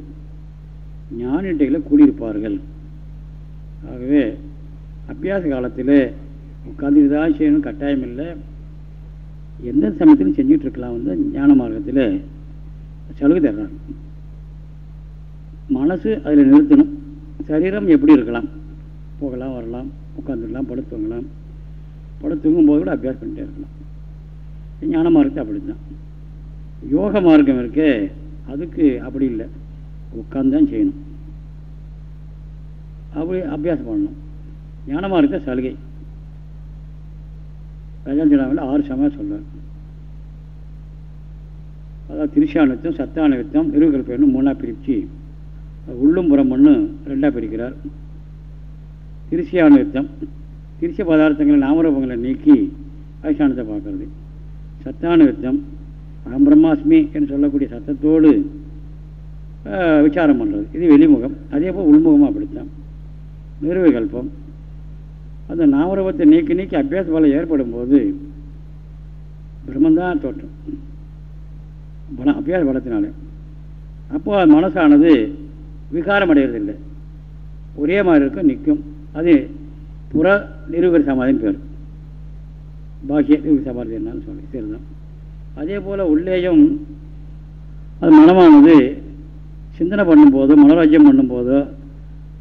ஞானிட்டைகளை கூடியிருப்பார்கள். ஆகவே அபியாச காலத்தில் உட்காந்து தான் செய்யணும் கட்டாயம் இல்லை எந்த சமயத்திலும் செஞ்சுட்டு இருக்கலாம் வந்து ஞான மார்க்கத்தில் சலுகை தர்றாங்க. மனசு அதில் நிறுத்தணும். சரீரம் எப்படி இருக்கலாம்? போகலாம் வரலாம் உட்காந்துக்கலாம் படுத்துவங்கலாம் படுத்து தூங்கும்போது கூட அபியாசம் பண்ணிட்டே இருக்கலாம். ஞான மார்க்கத்தை அப்படி தான் யோக மார்க்கம் இருக்கு அதுக்கு அப்படி இல்லை. உட்காந்து தான் செய்யணும். அப்படி அபியாசம் பண்ணணும். ஞானமாக இருக்க சலுகை. ரஜாந்திராவில் ஆறு சமயம் சொல்கிறார் அதாவது திருஷானத்தம் சத்தானவித்தம் நிறுவகல்பம் மூணாக பிரித்து உள்ளும் புறம்னு ரெண்டாக பிரிக்கிறார். திருசியானுத்தம் திருச்ச பதார்த்தங்களை நாமரூபங்களை நீக்கி அதிஷ்டானத்தை பார்க்கறது. சத்தானுத்தம் அகம் பிரம்மாஸ்மி என்று சொல்லக்கூடிய சத்தத்தோடு விசாரம் பண்ணுறது இது வெளிமுகம். அதே போல் உள்முகமாக அப்படித்தான். நிறுவகல்பம் அந்த நாமரூபத்தை நீக்கி நீக்கி அபியாச பலம் ஏற்படும் போது பிரம்மந்தான் தோற்றம். பலம் அபியாச பலத்தினாலே. அப்போ மனசானது விகாரம் அடைகிறதில்லை ஒரே மாதிரி இருக்கும் நிற்கும். அது புற நிறுவன சமாதின்னு பேர். பாக்கிய நிறுவன சமாதி என்னன்னு சொல்லி சரிதான் அதே போல் உள்ளேயும் அது மனமானது சிந்தனை பண்ணும்போதோ மனோராஜ்யம் பண்ணும்போதோ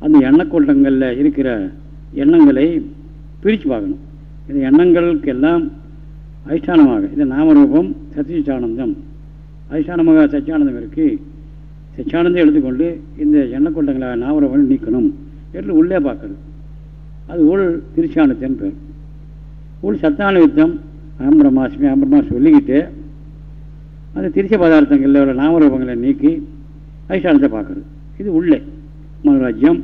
அந்த எண்ணக்கூட்டங்களில் இருக்கிற எண்ணங்களை பிரித்து பார்க்கணும். இந்த எண்ணங்களுக்கெல்லாம் அதிஷ்டானமாக இந்த நாமரூபம் சத்தியசானந்தம் அதிஷ்டானமாக சச்சியானந்தம் இருக்குது சச்சியானந்தம் எடுத்துக்கொண்டு இந்த எண்ணக்கூட்டங்களை நாமரூபம் நீக்கணும். என்று உள்ளே பார்க்கறது. அது உள் திருச்சியானத்தின் பேர். உள் சத்தான யுத்தம் அம்பிரமாஸ்மி அம்பிரமா சொல்லிக்கிட்டு அந்த திருச்சி பதார்த்தங்களில் உள்ள நாமரூபங்களை நீக்கி அதிஷ்டானத்தை பார்க்குறது. இது உள்ளே. மனோராஜ்யம்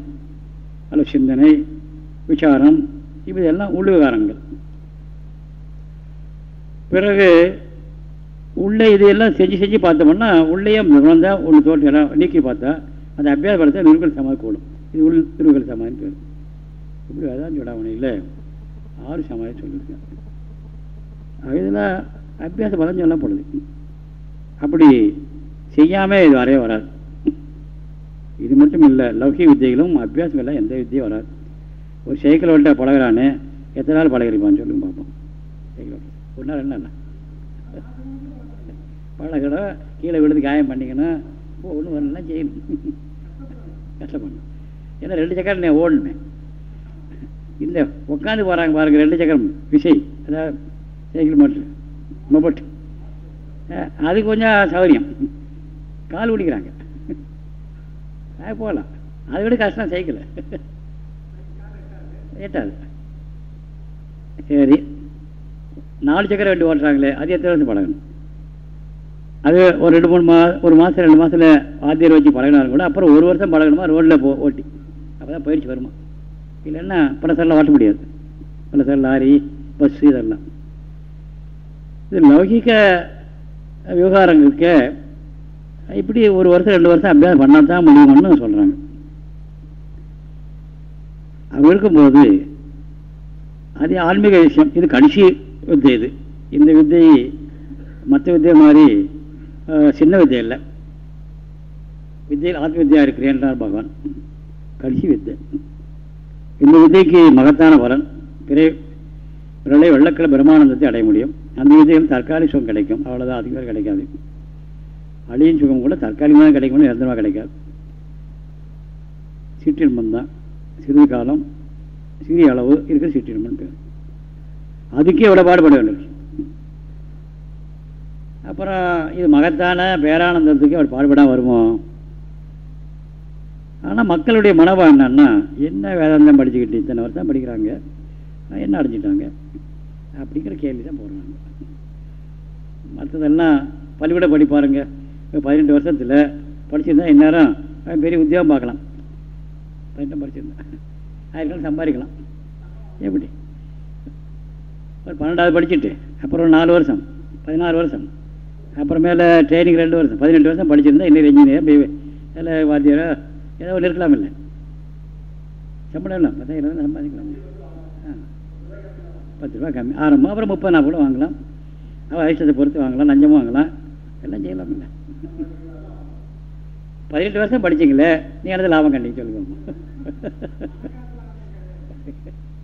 அல்ல சிந்தனை விசாரம் இப்படி எல்லாம் உள்ளுவிகாரங்கள் பிறகு உள்ளே இதையெல்லாம் செஞ்சு செஞ்சு பார்த்தோம்னா உள்ளேயே உணர்ந்தா ஒன்று தோட்டம் எல்லாம் நீக்கி பார்த்தா அந்த அபியாச படத்தை நிருகல் சமாதி கூடும் இது உள் நிருகல் சமாதின்னு பேர். இப்படி அதான் சுடாமணியில் ஆறு சமாதி சொல்லியிருக்கேன் இதில் அபியாச பலம் சொல்லப்படுது அப்படி செய்யாமல் இது வரவே வராது. இது மட்டும் இல்லை லௌகிக வித்தைகளும் அபியாசம் எல்லாம் எந்த வித்தியும் வராது. ஒரு சைக்கிள் ஓட்ட பழகிறானே? எத்தனை நாள் பழகிறப்பான்னு சொல்லி பார்ப்போம். சைக்கிள் ஓட்ட ஒரு நாள் என்ன பழகிடும் பழகணும் கீழே விழுந்து காயம் பண்ணிக்கணும். இப்போ ஒன்று வரலாம் செய்யணும் கஷ்டப்படணும். ஏன்னா ரெண்டு சக்கரம் நான் ஓடணுமே. இந்த உட்காந்து போகிறாங்க பாருங்க ரெண்டு சக்கரம். விசை. அதாவது சைக்கிள் மட்டு மொபட் அது கொஞ்சம் சௌகரியம். கால் பிடிக்கிறாங்க போகலாம். அதை விட கஷ்டம் சைக்கிள். எட்டாது சரி. நாலு சக்கரம் வண்டி ஓட்டுறாங்களே அது எத்தனை வருஷம் பழகணும்? அது ஒரு ரெண்டு மூணு மா ஒரு மாதம் ரெண்டு மாதத்தில் ஆத்தியர் வச்சு பழகினாலும் கூட அப்புறம் ஒரு வருஷம் பழகணுமா? ரோட்டில் போ ஓட்டி. அப்போ தான் பயிற்சி வருமா? இல்லைன்னா பலசரெல்லாம் ஓட்ட முடியாது. பலசர் லாரி பஸ்ஸு இதெல்லாம். இது லௌகிக்க விவகாரங்களுக்கு இப்படி ஒரு வருஷம் ரெண்டு வருஷம் அபியாசம் பண்ணால் தான் முடியும்னு சொல்கிறாங்க அப்படி இருக்கும்போது அது ஆன்மீக விஷயம். இது கடைசி வித்தை இது. இந்த வித்தை மற்ற வித்தை மாதிரி சின்ன வித்தை இல்லை வித்தையில் ஆத்ம வித்தியா இருக்கிறேன்றார் பகவான். கடைசி வித்தை. இந்த வித்தைக்கு மகத்தான பலன் பிற பிறலை வெள்ளக்கிழ பிரம்மானந்தத்தை அடைய முடியும். அந்த விதையும் தற்காலிக சுகம் கிடைக்கும். அவ்வளோதான் அதிகமாக கிடைக்காது. அழியின் சுகம் கூட தற்காலிகமாக கிடைக்கும் நிரந்தரமாக கிடைக்காது. சீற்றின்பம் தான் சிறிது காலம் சிறிய அளவு இருக்கிற சிற்றின்பம் பேர். அதுக்கே எவ்வளோ பாடுபட வேண்டும். அப்புறம் இது மகத்தான பேரானந்தத்துக்கு அவர் பாடுபடாமல் வருமோ ஆனால் மக்களுடைய மனவா என்னன்னா என்ன வேதாந்தம் படிச்சுக்கிட்டு இத்தனை வருஷம் படிக்கிறாங்க? என்ன அடைஞ்சிட்டாங்க? அப்படிங்கிற கேள்வி தான் போடுறாங்க. மற்றதெல்லாம் பள்ளிக்கூட படிப்பாருங்க. பதினெட்டு வருஷத்தில் படிச்சிருந்தா இந்நேரம் பெரிய உத்தியோகம் பார்க்கலாம். பதினெட்டு படிச்சிருந்தேன் ஆயிரம் சம்பாதிக்கலாம். எப்படி? ஒரு பன்னெண்டாவது படிச்சுட்டு அப்புறம் நாலு வருஷம் பதினாறு வருஷம் அப்புறமேல ட்ரைனிங் ரெண்டு வருஷம் பதினெட்டு வருஷம் படிச்சிருந்தா இன்னொரு இன்ஜினியர் இல்லை வாத்தியாரோ ஏதோ ஒன்று இருக்கலாம் இல்லை. சம்பளம் இல்லை பத்தாயிரம் சம்பாதிக்கலாம் ஆ. பத்து ரூபா கம்மி. ஆரம்பம் அப்புறம் முப்பது நாற்பது கூட வாங்கலாம். அவள் ஐஷ்டத்தை பொறுத்து வாங்கலாம் லஞ்சமும் வாங்கலாம். எல்லாம் செய்யலாம் இல்லை பதினெட்டு வருஷம் படிச்சிங்களே நீ எனது லாபம் கண்டிங்க சொல்லுங்க.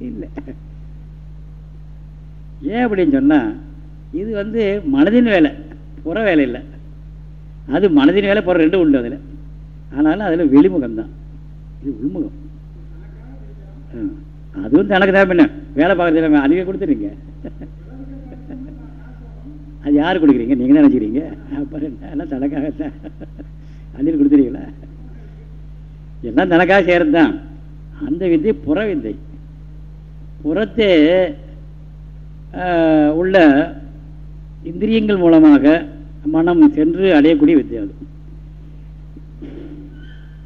இல்லை. ஏன் அப்படின்னு சொன்னால் இது வந்து மனதின் வேலை புற வேலை இல்லை. அது மனதின் வேலை புற ரெண்டும் உண்டு அதில். ஆனாலும் அதில் வெளிமுகம் தான். இது உள்முகம். அதுவும் தனக்கு தான் என்ன வேலை பார்க்குறது அதுவே கொடுத்துருங்க அது யார் கொடுக்குறீங்க? நீங்கள் தான் நினச்சிக்கிறீங்க. அப்புறம் என்ன? தனக்காகத்தான். அதில் கொடுத்துறீங்களா என்ன தனக்காக செய்கிறது தான் அந்த வித்தை புற வித்தை. புறத்தே உள்ள இந்திரியங்கள் மூலமாக மனம் சென்று அடையக்கூடிய வித்தை அது.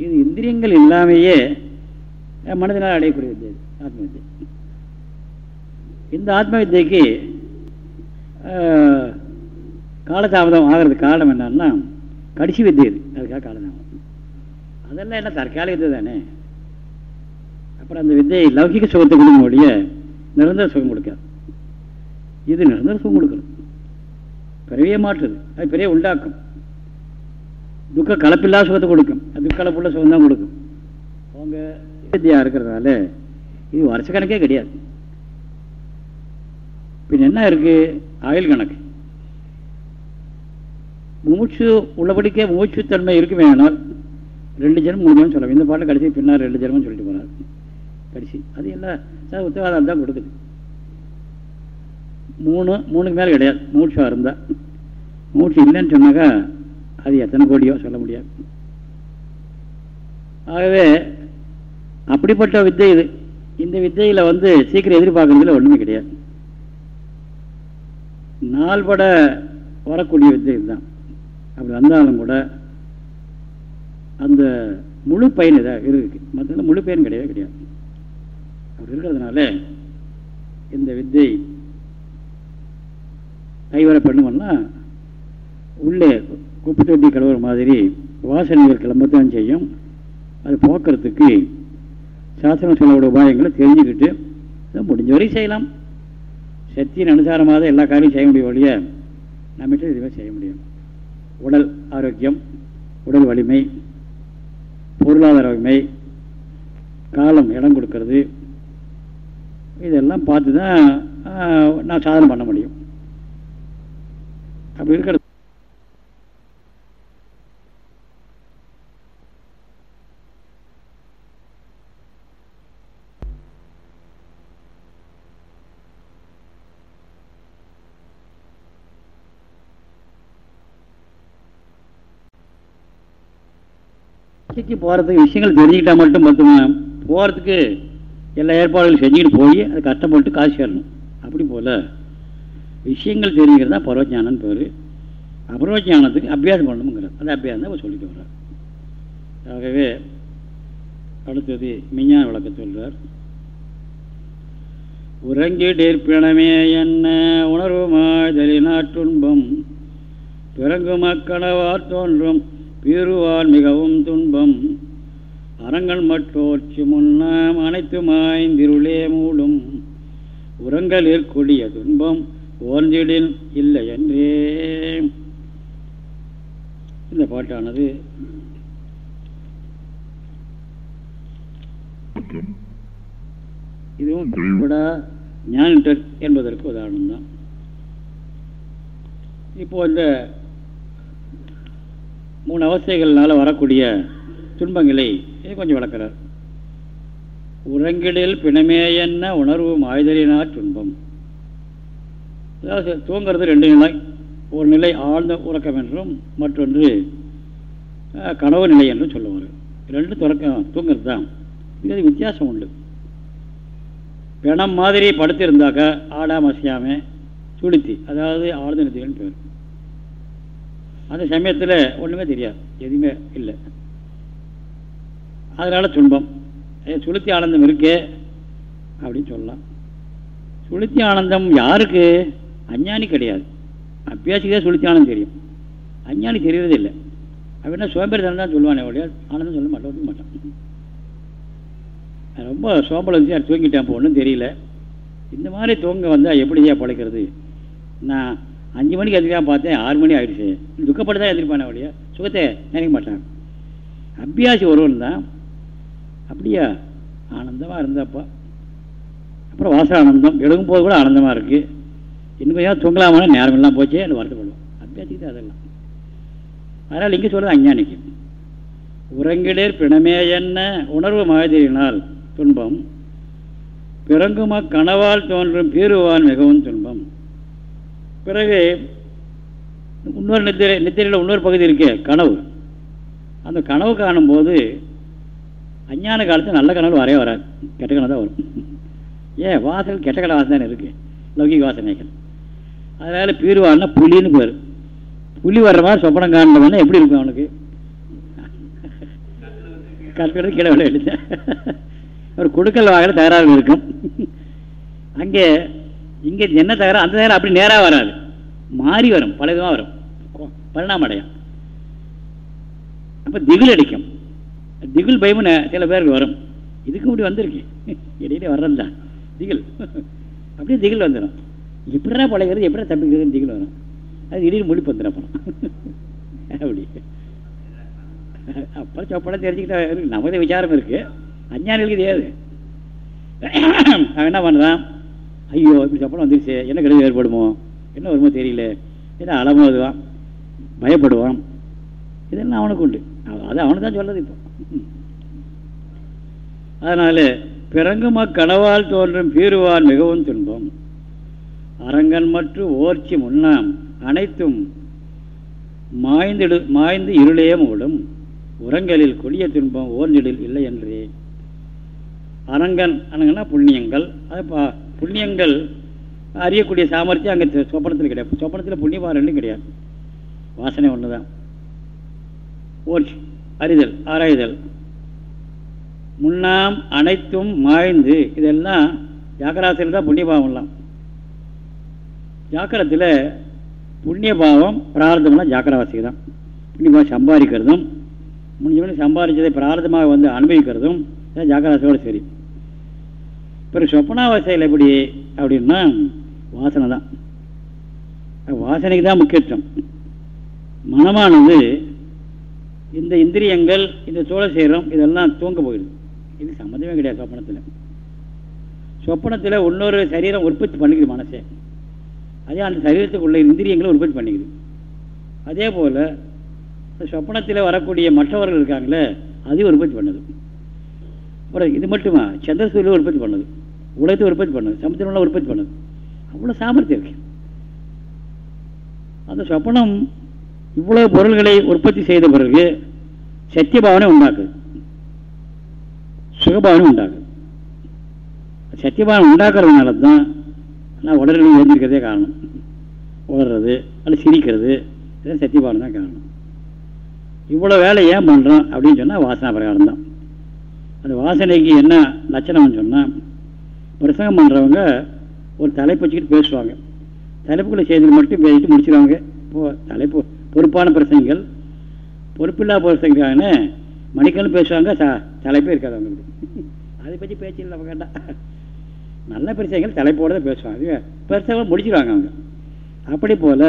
இது இந்திரியங்கள் இல்லாமையே மனதினால் அடையக்கூடிய வித்தை ஆத்ம வித்தை. இந்த ஆத்ம வித்தைக்கு காலதாமதம் ஆகிறது காரணம் என்னன்னா கடைசி வித்தை இது அதுக்காக காலதாமதம் அதெல்லாம் என்ன தற்காலிக வித்தை தானே. அப்புறம் அந்த வித்தை லௌகிக சுகத்தை கொடுக்கக்கூடிய நிரந்தர சுகம் கொடுக்காது. இது நிரந்தர சுகம் கொடுக்கணும். பிறவியே மாற்றுது. அது பெரிய உண்டாக்கும். துக்க கலப்பில்லா சுகத்தை கொடுக்கும். துக்க கலப்புள்ள சுகம் தான் கொடுக்கும். அவங்க வித்தியா இருக்கிறதுனால இது வருஷ கணக்கே கிடையாது. பின் என்ன இருக்கு? ஆயுள் கணக்கு. மூச்சு உள்ளபடிக்கே மூச்சுத்தன்மை இருக்குமே ஆனால் ரெண்டு ஜென்மம் மூணு ஜென்மம் சொல்லலாம். இந்த பாட்டில் கடைசி பின்னால் ரெண்டு ஜென்மம் சொல்லிட்டு போனார். கடைசி. அது எல்லாம் சார் உத்தரவாதம் தான் கொடுக்குது மூணு மூணுக்கு மேலே கிடையாது. மூச்சு இருந்தால் மூச்சு இல்லைன்னு சொன்னாக்கா அது எத்தனை கோடியோ சொல்ல முடியாது. ஆகவே அப்படிப்பட்ட வித்தை இது. இந்த வித்தையில் வந்து சீக்கிரம் எதிர்பார்க்கறதுல ஒன்றுமே கிடையாது. நாள்பட வரக்கூடிய வித்தை இதுதான். அப்படி வந்தாலும் கூட அந்த முழு பயன் இதாக இருக்கு? மற்ற முழு பயன் கிடையவே கிடையாது. அப்படி இருக்கிறதுனால இந்த வித்தை கைவர பண்ணுவோம்னா உள்ளே குப்பை தொட்டி கழுவுற மாதிரி வாசனைகள் கிளம்பத்தான் செய்யும். அது போக்குறதுக்கு சாஸ்திரம் சொல்லக்கூடிய உபாயங்களை தெரிஞ்சுக்கிட்டு அதை முடிஞ்ச வரையும் செய்யலாம். சக்தியின் அனுசாரமாக எல்லா காரியம் செய்ய முடியும் ஒழிய நம்மகிட்ட இதுவே செய்ய முடியும் உடல் ஆரோக்கியம் உடல் வலிமை பொருளாதார வலிமை காலம் இடம் கொடுக்கறது இதெல்லாம் பார்த்து தான் நான் சாதனை பண்ண முடியும். அப்படி இருக்கிறது பரீட்சைக்கு போகிறதுக்கு விஷயங்கள் தெரிஞ்சுக்கிட்டா மட்டும் பார்த்தோம்னா போகிறதுக்கு எல்லா ஏற்பாடுகளும் செஞ்சுக்கிட்டு போய் அது கஷ்டப்பட்டு காசு சேரணும். அப்படி போல் விஷயங்கள் தெரிஞ்சுக்கிறது தான் பரவஜானன்னு பேர். அபரவஜானத்துக்கு அபியாசம் பண்ணணுங்கிறது அந்த அபியாசம் தான் சொல்லிட்டு வர்றார். ஆகவே அடுத்தது விஞ்ஞான விளக்க சொல்கிறார் உறங்கிடிற்பிணமே என்ன உணர்வு மாதலி நாட்டுன்பம் பிறங்கு மக்களவா தோன்றும் பீருவான் மிகவும் துன்பம். அறங்கள் மற்றோர்ச்சி முன்னாம் அனைத்து மாய்ந்திருளே மூடும். உரங்களில் கொடிய துன்பம் ஓர்ந்திடில் இல்லை என்றே இந்த பாட்டானது. இதுவும் கூட ஞானிட்டர் என்பதற்கு உதாரணம் தான் இப்போ இந்த மூணு அவஸ்தைகள்னால வரக்கூடிய துன்பங்களை இது கொஞ்சம் வளர்க்குறார் உறங்கிடில் பிணமேயன்ன உணர்வு ஆயுதலினார் துன்பம். அதாவது தூங்கிறது ரெண்டு நிலை. ஒரு நிலை ஆழ்ந்த உறக்கம் என்றும் மற்றொன்று கனவு நிலை என்றும் சொல்லுவார் ரெண்டு துறக்கம் தூங்கிறது தான். இது வித்தியாசம் உண்டு. பிணம் மாதிரி படுத்திருந்தாக்கா ஆடாம அசையாமல் சுளுத்தி அதாவது ஆழ்ந்த நிதிகள்னு பேர். அந்த சமயத்தில் ஒன்றுமே தெரியாது. எதுவுமே இல்லை. அதனால் துன்பம். சுளுத்தி ஆனந்தம் இருக்கே அப்படின்னு சொல்லலாம். சுளுத்தி ஆனந்தம் யாருக்கு? அஞ்ஞானி கிடையாது. அபியாசிக்கே சுளுத்தி ஆனந்தம் தெரியும். அஞ்ஞானி தெரியறது இல்லை. அப்படின்னா சோம்பேறித்தனம் தான் சொல்லுவானே ஒழிய ஆனந்தம் சொல்ல மாட்டோம் மாட்டான். ரொம்ப சோம்பல் வந்து தூங்கிட்டேன் இப்போ ஒன்றும் தெரியல. இந்த மாதிரி தூங்க வந்தால் எப்படியா பழைக்கிறது? நான் அஞ்சு மணிக்கு எதிர்க்காம பார்த்தேன் ஆறு மணி ஆகிடுச்சு துக்கப்பட்டு தான் எதிர்ப்பானே ஒழிய சுகத்தை நினைக்க மாட்டான். அபியாசி ஒருவன் தான். அப்படியா? ஆனந்தமாக இருந்தப்பா. அப்புறம் வாச ஆனந்தம் எழுகும் போது கூட ஆனந்தமாக இருக்குது இன்னும் கொஞ்சம் தூங்கலாமான நேரம் எல்லாம் போச்சே என்று வருத்தப்படுவோம். அபியாசிக்கு தான் அதெல்லாம். அதனால் இங்கே சொல்கிறது அஞ்ஞானிக்கு. உறங்கிடர் பிணமே என்ன? உணர்வு மாதிரியினால் துன்பம். பிறங்கும கனவால் தோன்றும் பீருவான் மிகவும் துன்பம். பிறகு இன்னொரு நித்திரை நித்திரையில் இன்னொரு பகுதி இருக்கே கனவு. அந்த கனவு காணும்போது அஞ்ஞான காலத்தில் நல்ல கனவு வரைய வராது. கெட்ட கனவு தான் வரும். ஏன்? வாசல் கெட்ட கட வாசனை இருக்குது லௌகிக வாசனைகள். அதனால் பீருவாள்னா புலின்னு பேர். புலி வர்ற மாதிரி சொப்பனம் காணணும்னா எப்படி இருக்கும் அவனுக்கு? கற்கிறது கீழே விட எடுத்தேன் ஒரு கொடுக்கல் வாங்கிற தகராறு இருக்கும். அங்கே இங்கே என்ன தகராறு அந்த தகராறு அப்படி நேராக வராது. மாறி வரும் பல விதமாக வரும். பரிணாம அடையும். அப்போ திகில் அடிக்கும். திகில் பயமுன்னு சில பேருக்கு வரும். இதுக்கு இப்படி வந்திருக்கு [LAUGHS] இடையிலே வர்றது தான் திகில். [LAUGHS] அப்படியே திகில் வந்துடும் எப்படா பழகிறது எப்படா தப்பிக்கிறதுன்னு திகில் வரும். அது திடீர்னு முடிப்பு வந்துடும் அப்புறம். [LAUGHS] அப்படி. அப்புறம் சொப்படம் தெரிஞ்சுக்கிட்டா இருக்கு நமது விசாரம் இருக்கு. அஞ்ஞானிகளுக்கு தெரியாது. [CLEARS THROAT] அவன் என்ன பண்ணுறான்? ஐயோ இப்படி சப்பனம் வந்துருச்சு என்ன கிடையாது ஏற்படுமோ? என்ன வருமோ தெரியல. என்ன அலமோதுவான் பயப்படுவான். இதெல்லாம் அவனுக்கு உண்டு. அது அவனு தான் சொல்லது இப்போ அதனால பிறங்குமக் கனவால் தோன்றும் பீருவான் மிகவும் துன்பம். அரங்கன் மற்றும் ஓர்ச்சி முன்னாம் அனைத்தும் மாய்ந்திடு மாய்ந்து இருளே மூடும். உரங்களில் கொடிய துன்பம் ஓர்ந்திடில் இல்லை என்றே. அரங்கன் அனங்கன்னா புண்ணியங்கள். அது புண்ணியங்கள் அறியக்கூடிய சாமர்த்தியம் அங்கே சொப்பனத்தில் கிடையாது. சொப்பனத்தில் புண்ணியமாக ரெண்டும் கிடையாது. வாசனை ஒன்று தான் ஓர்ச்சி அறிதல் ஆராய்தல். முன்னாம் அனைத்தும் மாய்ந்து இதெல்லாம் ஜாக்கிராசில் தான் புண்ணியபாவம்லாம். ஜாக்கிரத்தில் புண்ணியபாவம் பிரார்த்தம்லாம் ஜாக்கிரவாசி தான் புண்ணியபாவம் சம்பாதிக்கிறதும் முடிஞ்சவனே சம்பாதிச்சதை பிரார்த்தமாக வந்து அனுபவிக்கிறதும் ஜாக்கிரவாசியோடு சரி. பிறகு சொப்பனாவசையில் எப்படி அப்படின்னா வாசனை தான். வாசனைக்கு தான் முக்கியத்துவம். மனமானது இந்த இந்திரியங்கள் இந்த சோழ சேரம் இதெல்லாம் தூங்க போயிடுது. இது சம்மந்தமே கிடையாது சொப்பனத்தில். சொப்பனத்தில் இன்னொரு சரீரம் உற்பத்தி பண்ணிக்குது மனசே. அதே அந்த சரீரத்துக்குள்ள இந்திரியங்களை உற்பத்தி பண்ணிக்குது. அதே போல் சொப்பனத்தில் வரக்கூடிய மற்றவர்கள் இருக்காங்களே அதையும் உற்பத்தி பண்ணுது. அப்புறம் இது மட்டுமா? சந்திரசூரியம் உற்பத்தி பண்ணுது. உலகத்தை உற்பத்தி பண்ணுது சமுத்திரம் உற்பத்தி பண்ணுது. அவ்வளோ சாமர்த்தியம் இருக்கு. அந்த சொப்பனம் இவ்வளவு பொருள்களை உற்பத்தி செய்த பிறகு சத்தியபாவனை உண்டாக்குது. சுகபாவனை உண்டாக்குது. சத்தியபாவனை உண்டாக்குறதுனால தான் நான் உடலில் எழுந்திருக்கிறதே காரணம். உடறது அல்லது சிரிக்கிறது இதெல்லாம் சத்தியபாவனை தான் காரணம். இவ்வளோ வேலை ஏன் பண்ணுறோம் அப்படின்னு சொன்னால் வாசனா பிரகாரம் தான். அந்த வாசனைக்கு என்ன லட்சணம்னு சொன்னால் பிரசங்கம் பண்ணுறவங்க ஒரு தலைப்பு வச்சுக்கிட்டு பேசுவாங்க. தலைப்புக்குள்ள செய்திகள் மட்டும் பேசிட்டு முடிச்சிருவாங்க. இப்போது தலைப்பு பொறுப்பான பிரசங்கங்கள் பொறுப்பில்லா பிரசங்காங்கன்னு மணிக்கணும் பேசுவாங்க ச தலைப்பே இருக்காது அவங்களுக்கு. [LAUGHS] அதை பற்றி பேச்சு இல்லை கேட்டால் நல்ல பிரசங்கங்கள் தலைப்போடு தான் பேசுவாங்க. பிரசங்கம் பெருசாக முடிச்சிருவாங்க அவங்க. அப்படி போல்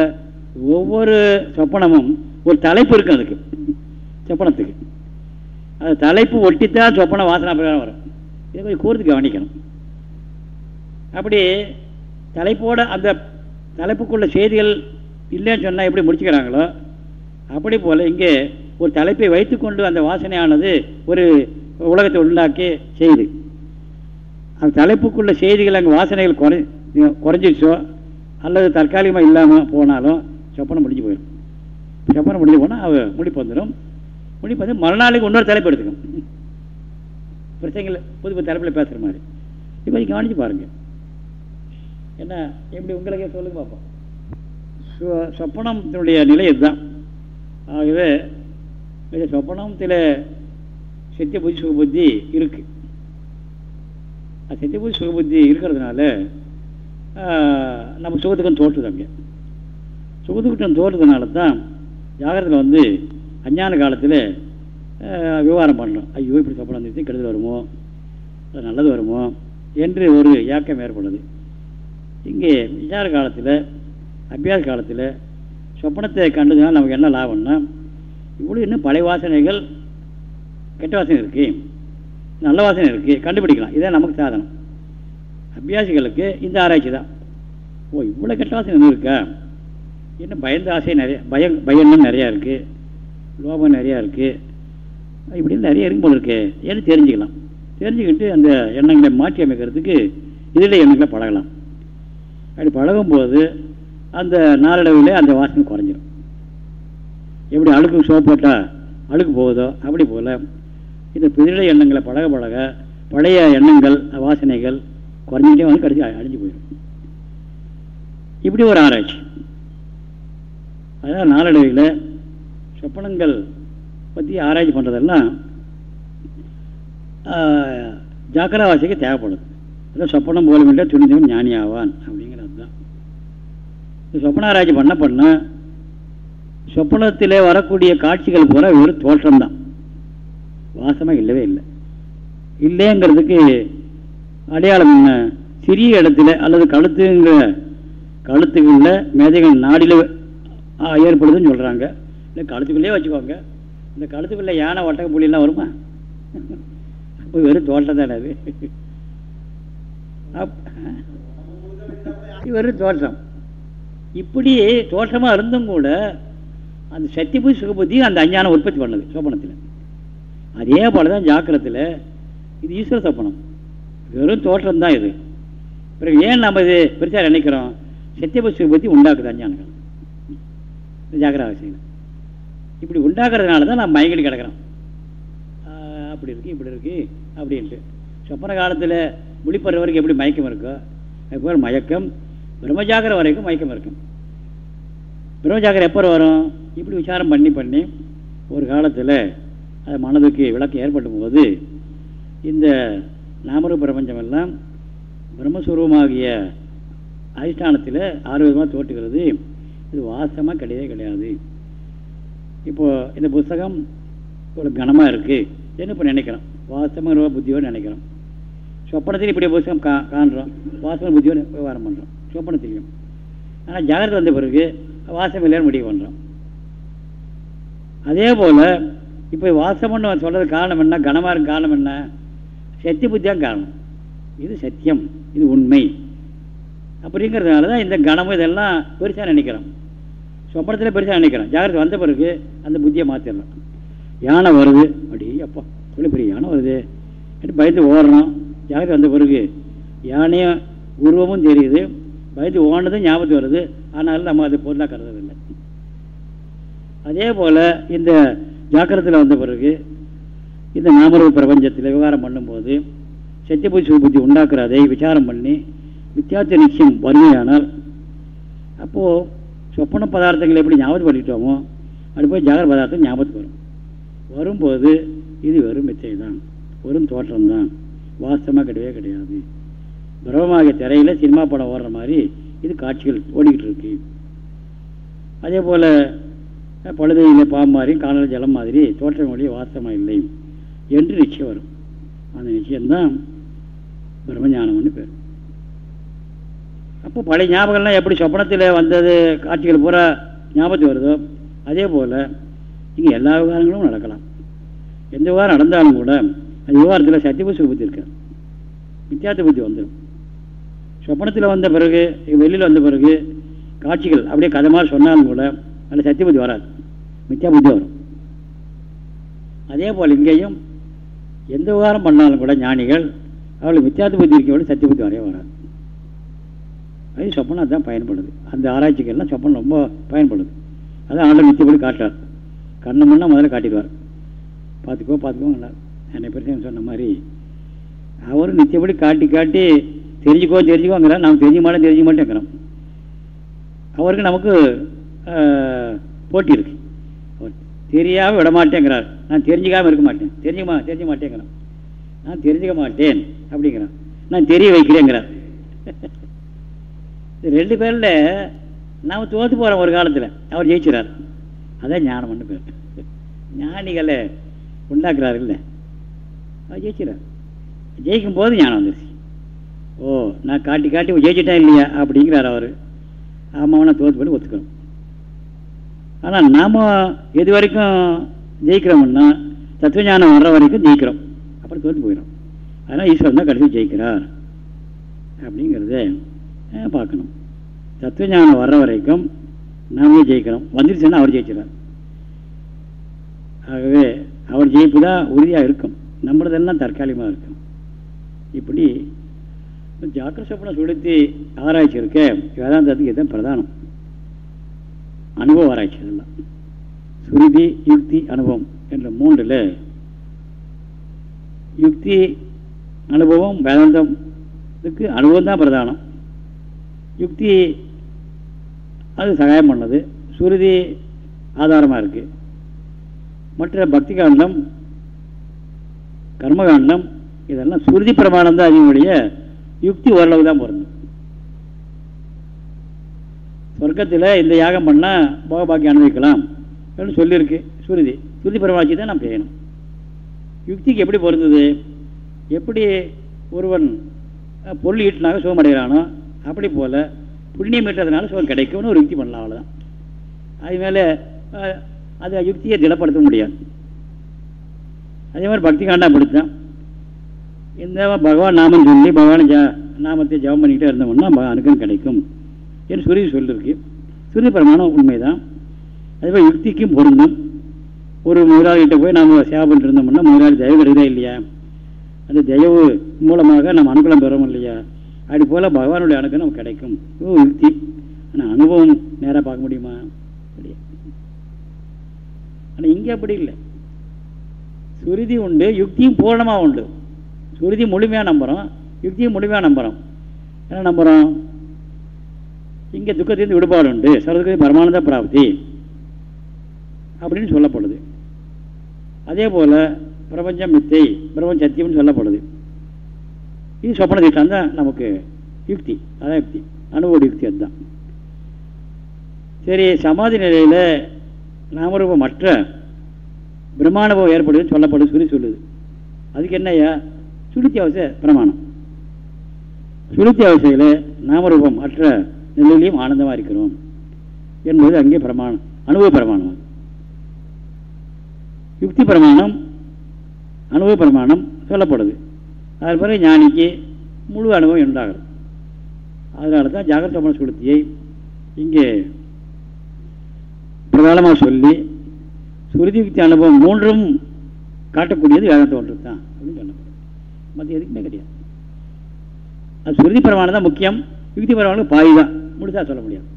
ஒவ்வொரு சொப்பனமும் ஒரு தலைப்பு இருக்கும் அதுக்கு. [LAUGHS] சொப்பனத்துக்கு. அது தலைப்பு ஒட்டித்தான் சொப்பன வாசனா பிரகாரம் வரும். இதை கொஞ்சம் கூறுத்து கவனிக்கணும். அப்படி தலைப்போட அந்த தலைப்புக்குள்ள செய்திகள் இல்லைன்னு சொன்னால் எப்படி முடிச்சுக்கிறாங்களோ? அப்படி போல் இங்கே ஒரு தலைப்பை வைத்துக்கொண்டு அந்த வாசனையானது ஒரு உலகத்தை உண்டாக்கி செய்து அந்த தலைப்புக்குள்ள செய்திகள் அங்கே வாசனைகள் குறை குறைஞ்சிருச்சோ? அல்லது தற்காலிகமாக இல்லாமல் போனாலும் சொப்பனம் முடிஞ்சு போயிடும். சொப்பனம் முடிஞ்சு போனால் அவ முடிப்பு வந்துடும் முடிப்பு வந்து மறுநாளைக்கு இன்னொரு தலைப்பு எடுத்துக்கும். பிரச்சனைகள் புது புது தலைப்பில் பேசுகிற மாதிரி. இப்போ கவனித்து பாருங்கள் என்ன எப்படி உங்களுக்கே சொல்லுங்க பார்ப்போம் சொப்பனத்தினுடைய நிலை இதுதான். ஆகவே இந்த சொப்பனத்தில் சத்திய புத்தி சுகபுத்தி இருக்கு. சத்திய புத்தி சுகபுத்தி இருக்கிறதுனால நம்ம சுகத்துக்கும் தோற்றுது அங்கே சுகத்துக்கிட்டம் தோற்றுறதுனால தான் ஜாகிரத்தில் வந்து அஞ்ஞான காலத்தில் விவகாரம் பண்ணுறோம் ஐயோ இப்படி சொப்பனம் வந்துச்சு கெடுதல் வருமோ? நல்லது வருமோ? என்று ஒரு ஏக்கம் ஏற்படுது. இங்கே விசார காலத்தில் அபியாச காலத்தில் சொப்பனத்தை கண்டதுனால நமக்கு என்ன லாபம்னா இவ்வளோ இன்னும் பழைய வாசனைகள் கெட்ட வாசனை இருக்குது நல்ல வாசனை இருக்குது கண்டுபிடிக்கலாம். இதான் நமக்கு சாதனம். அபியாசிகளுக்கு இந்த ஆராய்ச்சி தான். ஓ இவ்வளோ கெட்ட வாசனை இன்னும் இருக்கா? இன்னும் பயந்த ஆசை நிறைய பயம் பயம்னு நிறையா இருக்குது லோபம் நிறையா இருக்குது இப்படின்னு நிறைய இருக்கும் போல இருக்கு. ஏன்னு தெரிஞ்சுக்கலாம். தெரிஞ்சுக்கிட்டு அந்த எண்ணங்களை மாற்றி அமைக்கிறதுக்கு இதில் எண்ணங்களை பழகலாம். அப்படி பழகும்போது அந்த நாளடைவில் அந்த வாசனை குறைஞ்சிடும் எப்படி அழுக்கு சோப்பு போட்டால் அழுக்கு போகுதோ அப்படி போல் இந்த புதிய எண்ணங்களை பழக பழக பழைய எண்ணங்கள் வாசனைகள் குறைஞ்சிட்டே வந்து கடைசி அழிஞ்சு போயிடும் இப்படி ஒரு ஆராய்ச்சி. அதனால் நாளடைவில் சொப்பனங்கள் பற்றி ஆராய்ச்சி பண்ணுறதெல்லாம் ஜாக்கிரவாசிக்கு தேவைப்படுது. அதான் சொப்பனம் போலமில்லை துணிந்தவன் ஞானி ஆவான் அப்படிங்கிறது இந்த சொப்பனாராய்ச்சி பண்ண பண்ண? சொப்பனத்தில் வரக்கூடிய காட்சிகள் பூரா வெறும் தோற்றம்தான். வாசமாக இல்லவே இல்லை. இல்லைங்கிறதுக்கு அடையாளம் என்ன? சிறிய இடத்துல அல்லது கழுத்துங்கிற கழுத்துக்குள்ள மேதைகள் நாடில் ஏற்படுதுன்னு சொல்கிறாங்க இல்லை கழுத்துக்குள்ளேயே வச்சுக்கோங்க. இந்த கழுத்துக்குள்ளே யானை ஒட்டக புள்ளிலாம் வருமா? அப்போ வெறும் தோட்டம் தானே அது வெறும் தோற்றம். இப்படி தோஷமாக இருந்தும் கூட அந்த சத்தியபுதி சுகபுத்தி அந்த அஞ்ஞானம் உற்பத்தி பண்ணது சோபனத்தில். அதே போல தான் ஜாக்கிரத்தில் இது ஈஸ்வர சொப்பனம் வெறும் தோற்றம் தான் இது. பிறகு ஏன் நம்ம இது பெருசாக நினைக்கிறோம்? சத்தியபுதி சுகபுத்தி உண்டாக்குது அஞ்ஞானங்கள். ஜாக்கிரவாசியில் இப்படி உண்டாக்குறதுனால தான் நான் மயங்கடி கிடக்கிறோம் அப்படி இருக்கு இப்படி இருக்கு அப்படின்ட்டு. சொப்பன காலத்தில் விழிப்படுற வரைக்கும் எப்படி மயக்கம் இருக்கோ அதுபோல் மயக்கம் பிரம்மஜாகர வரைக்கும் மயக்கம் இருக்கும். பிரம்மஜாகரம் எப்போ வரும்? இப்படி விசாரம் பண்ணி பண்ணி ஒரு காலத்தில் அது மனதுக்கு விளக்கம் ஏற்படும் போது இந்த நாமரு பிரபஞ்சமெல்லாம் பிரம்மஸ்வரூபமாகிய அதிஷ்டானத்தில் ஆரோக்கியமாக தோற்றுகிறது. இது வாசமாக கிடையவே கிடையாது. இப்போது இந்த புஸ்தகம் ஒரு கனமாக இருக்குது என்ன இப்போ நினைக்கிறோம்? வாசமாக புத்தியோடு நினைக்கிறோம். சொப்பனத்தில் இப்படி புஸ்தகம் கா காண்றோம். வாசமாக புத்தியோடு விவகாரம் பண்ணுறோம் சொப்பனத்திலையும் ஆனால் ஜாகிரதை வந்த பிறகு வாசம் இல்லைன்னு முடிவு பண்ணுறோம் அதே போல் இப்போ வாசம்னு சொல்கிறது காரணம் என்ன? கனமாக இருக்கும் காரணம் என்ன? சத்திய புத்தியாக காரணம். இது சத்தியம். இது உண்மை. அப்படிங்கிறதுனால தான் இந்த கனமும் இதெல்லாம் பெருசாக நினைக்கிறோம். சொப்பனத்தில் பெருசாக நினைக்கிறோம். ஜாகிரதை வந்த பிறகு அந்த புத்தியை மாற்றிடலாம் யானை வருது? அப்படி அப்பா இவ்வளோ பெரிய யானை வருது? பயந்து ஓடுறோம். ஜாகிரதை வந்த பிறகு யானையும் உருவமும் தெரியுது. பயந்து ஓனதும் ஞாபகத்துக்கு வருது. ஆனாலும் நம்ம அதை பொருளாக கருதவில்லை. அதே போல் இந்த ஜாக்கிரத்தில் வந்த பிறகு இந்த நாமரவு பிரபஞ்சத்தில் விவகாரம் பண்ணும்போது சத்தியபுத்தி புத்தி உண்டாக்குற அதை விசாரம் பண்ணி வித்தியாச நிச்சயம் வறுமையானால் அப்போது சொப்பன பதார்த்தங்களை எப்படி ஞாபகம் பண்ணிட்டோமோ அது போய் ஜாகர பதார்த்தம் ஞாபகத்துக்கு வரும். வரும்போது இது வெறும் மிச்சை தான். வெறும் தோற்றம்தான். வாஸ்தமாக கிடையவே கிடையாது. பிரபமாகிய திரையில் சினிமா படம் ஓடுற மாதிரி இது காட்சிகள் ஓடிக்கிட்டு இருக்கு. அதே போல் பழுதையில் பாம்பு மாதிரி காணல் ஜலம் மாதிரி தோற்றம் ஒழிய வாசமாக இல்லை என்று நிச்சயம் வரும். அந்த நிச்சயம்தான் பிரம்மஞானம்னு பேர். அப்போ பழைய ஞாபகம்லாம் எப்படி சொப்பனத்தில் வந்தது காட்சிகள் பூரா ஞாபகத்து வருதோ? அதே போல் இங்கே எல்லா விவகாரங்களும் நடக்கலாம். எந்த விவகாரம் நடந்தாலும் கூட அந்த விவகாரத்தில் சத்தியபுத்தி புத்தி இருக்காது. வித்தியாச புத்தி வந்துடும் சொப்பனத்தில் வந்த பிறகு வெளியில் வந்த பிறகு காட்சிகள் அப்படியே கதை மாதிரி சொன்னாலும் கூட அதில் சத்திய புத்தி வராது. மித்தியா புத்தி வரும். அதே போல் இங்கேயும் எந்த விவகாரம் பண்ணாலும் கூட ஞானிகள் அவளுக்கு மித்தியாத்த புத்தி இருக்க சத்திய புத்தி வரைய வராது. அது சொப்பனம் தான் பயன்படுது. அந்த ஆராய்ச்சிக்கெல்லாம் சொப்பனம் ரொம்ப பயன்படுது. அதான் ஆளை நித்தியப்படி காட்டுறார். கண்ணு முன்னா முதல்ல காட்டிடுவார். பார்த்துக்கோ பார்த்துக்கோ என்னை பிரச்சனை சொன்ன மாதிரி அவரும் நித்தியப்படி காட்டி காட்டி தெரிஞ்சுக்கோ தெரிஞ்சுக்கோங்கிறார். நாம் தெரிஞ்சு மாட்டோம் தெரிஞ்சுக்க மாட்டேங்கிறோம். அவருக்கு நமக்கு போட்டி இருக்கு. அவர் தெரியாமல் விட மாட்டேங்கிறார். நான் தெரிஞ்சுக்காமல் இருக்க மாட்டேன். தெரிஞ்சுமா தெரிஞ்ச மாட்டேங்கிறான் நான் தெரிஞ்சுக்க மாட்டேன் அப்படிங்கிறான் நான் தெரிய வைக்கிறேங்கிறார். [LAUGHS] ரெண்டு பேரில் நாம் தோற்று போகிறோம் ஒரு காலத்தில். அவர் ஜெயிச்சுறார். அதான் ஞானம்னு பேர். ஞானிகளை உண்டாக்குறாருல்ல. அவர் ஜெயிச்சுறார். ஜெயிக்கும் போது ஞானம் வந்துருச்சு. ஓ நான் காட்டி காட்டி ஜெயிச்சிட்டேன் இல்லையா? அப்படிங்கிறார் அவர். ஆமாம் நான் தோற்று பண்ணி ஒத்துக்கிறோம் ஆனால் நாம் எது வரைக்கும் ஜெயிக்கிறோம்னா தத்துவஞானம் வர்ற வரைக்கும் ஜெயிக்கிறோம். அப்புறம் தோற்று போயிடும் அதனால் ஈஸ்வரன் தான் கடைசி ஜெயிக்கிறார். அப்படிங்கிறத பார்க்கணும். தத்துவஞானம் வர்ற வரைக்கும் நாமே ஜெயிக்கிறோம். வந்துருச்சுன்னா அவர் ஜெயிச்சிடார் ஆகவே அவர் ஜெயிப்பு தான் உறுதியாக இருக்கும். நம்மளதெல்லாம் தற்காலிகமாக இருக்கும். இப்படி ஜாக்கிர சொப்பனை சுடுத்தி ஆராய்ச்சி இருக்க வேதாந்தத்துக்கு இதுதான் பிரதானம். அனுபவ ஆராய்ச்சி இதெல்லாம். சுருதி யுக்தி அனுபவம் என்ற மூன்றில் யுக்தி அனுபவம் வேதாந்தத்துக்கு அனுபவம் தான் பிரதானம். யுக்தி அது சகாயம் பண்ணது. சுருதி ஆதாரமாக இருக்குது மற்ற பக்தி காண்டம் கர்மகாண்டம் இதெல்லாம் சுருதி பிரமாணம் தான் அதிகமுடைய யுக்தி ஓரளவு தான் பொருந்தும். சொர்க்கத்தில் இந்த யாகம் பண்ணால் போகபாக்கி அனுபவிக்கலாம் அப்படின்னு சொல்லியிருக்கு சுருதி. சுருதி பிரமாணி தான் நாம் செய்யணும் யுக்திக்கு எப்படி பொருந்தது? எப்படி ஒருவன் பொருள் ஈட்டினாக சுகமடைகிறானோ அப்படி போல் புண்ணியம் ஈட்டுறதுனால சுகம் கிடைக்கும்னு ஒரு யுக்தி பண்ணலாம் அவ்வளோதான் அது மேலே அது யுக்தியை திடப்படுத்த முடியாது. அதே மாதிரி பக்தி காண்டா அப்படித்தான். இந்த பகவான் நாமம் சொல்லி பகவான் ஜ நாமத்தை ஜபம் பண்ணிக்கிட்டே இருந்தோம்னா அனுக்கம் கிடைக்கும் என்று சுருதி சொல்லியிருக்கு சுருதி பிரமாணம் உண்மைதான். அதே யுக்திக்கும் பொருந்தும். ஒரு முதலாளிகிட்ட போய் நாம் சேவை பண்ணிட்டு இருந்தோம்னா முதலாளி தயவு கிடையதா இல்லையா? அந்த தயவு மூலமாக நம்ம அனுகூலம் பெறோம் இல்லையா? அப்படி போல் பகவானுடைய அணுக்கம் நமக்கு கிடைக்கும் யுக்தி. ஆனால் அனுபவம் நேராக பார்க்க முடியுமா? அப்படியே ஆனால் இங்கே அப்படி இல்லை. சுருதி உண்டு யுக்தியும் பூர்ணமாக உண்டு. சுருதி முழுமையாக நம்புகிறோம் யுக்தியும் முழுமையாக நம்புகிறோம் என்ன நம்புகிறோம் இங்கே துக்கத்திலிருந்து விடுபாடு உண்டு சரதுக்கு பரமானந்த பிராப்தி அப்படின்னு சொல்லப்படுது. அதே போல் பிரபஞ்சம் மித்தை பிரபஞ்ச சத்தியம்னு சொல்லப்படுது. இது சொப்பன திட்டம் தான் நமக்கு யுக்தி அதான் யுக்தி அனுபவ யுக்தி அதுதான். சரி சமாதி நிலையில் நாமரூபம் மற்ற பிரம்மானுபவம் ஏற்படுதுன்னு சொல்லப்படுது சொல்லி சொல்லுது. அதுக்கு என்னையா சுளுத்தி அவசிய பிரமாணம். சுளுத்தி அவசையில் நாமரூபம் மற்ற நிலையிலையும் ஆனந்தமாக இருக்கிறோம் என்பது அங்கே பிரமாணம் அனுபவ பிரமாணம். யுக்தி பிரமாணம் அனுபவ பிரமாணம் சொல்லப்படுது. அதன் பிறகு ஞானிக்கு முழு அனுபவம் உண்டாகிறது. அதனால தான் ஜாகிரத சுளுத்தியை இங்கே பிரதானமாக சொல்லி சுருதி யுக்தி அனுபவம் மூன்றும் காட்டக்கூடியது வேதாந்த ஒன்று தான் மற்ற எதுக்குமே கிடையாது அது சுருதி பிரமாணம் தான் முக்கியம். யுக்தி பிரமாணம் பாய் தான். முழுசாக சொல்ல முடியாது.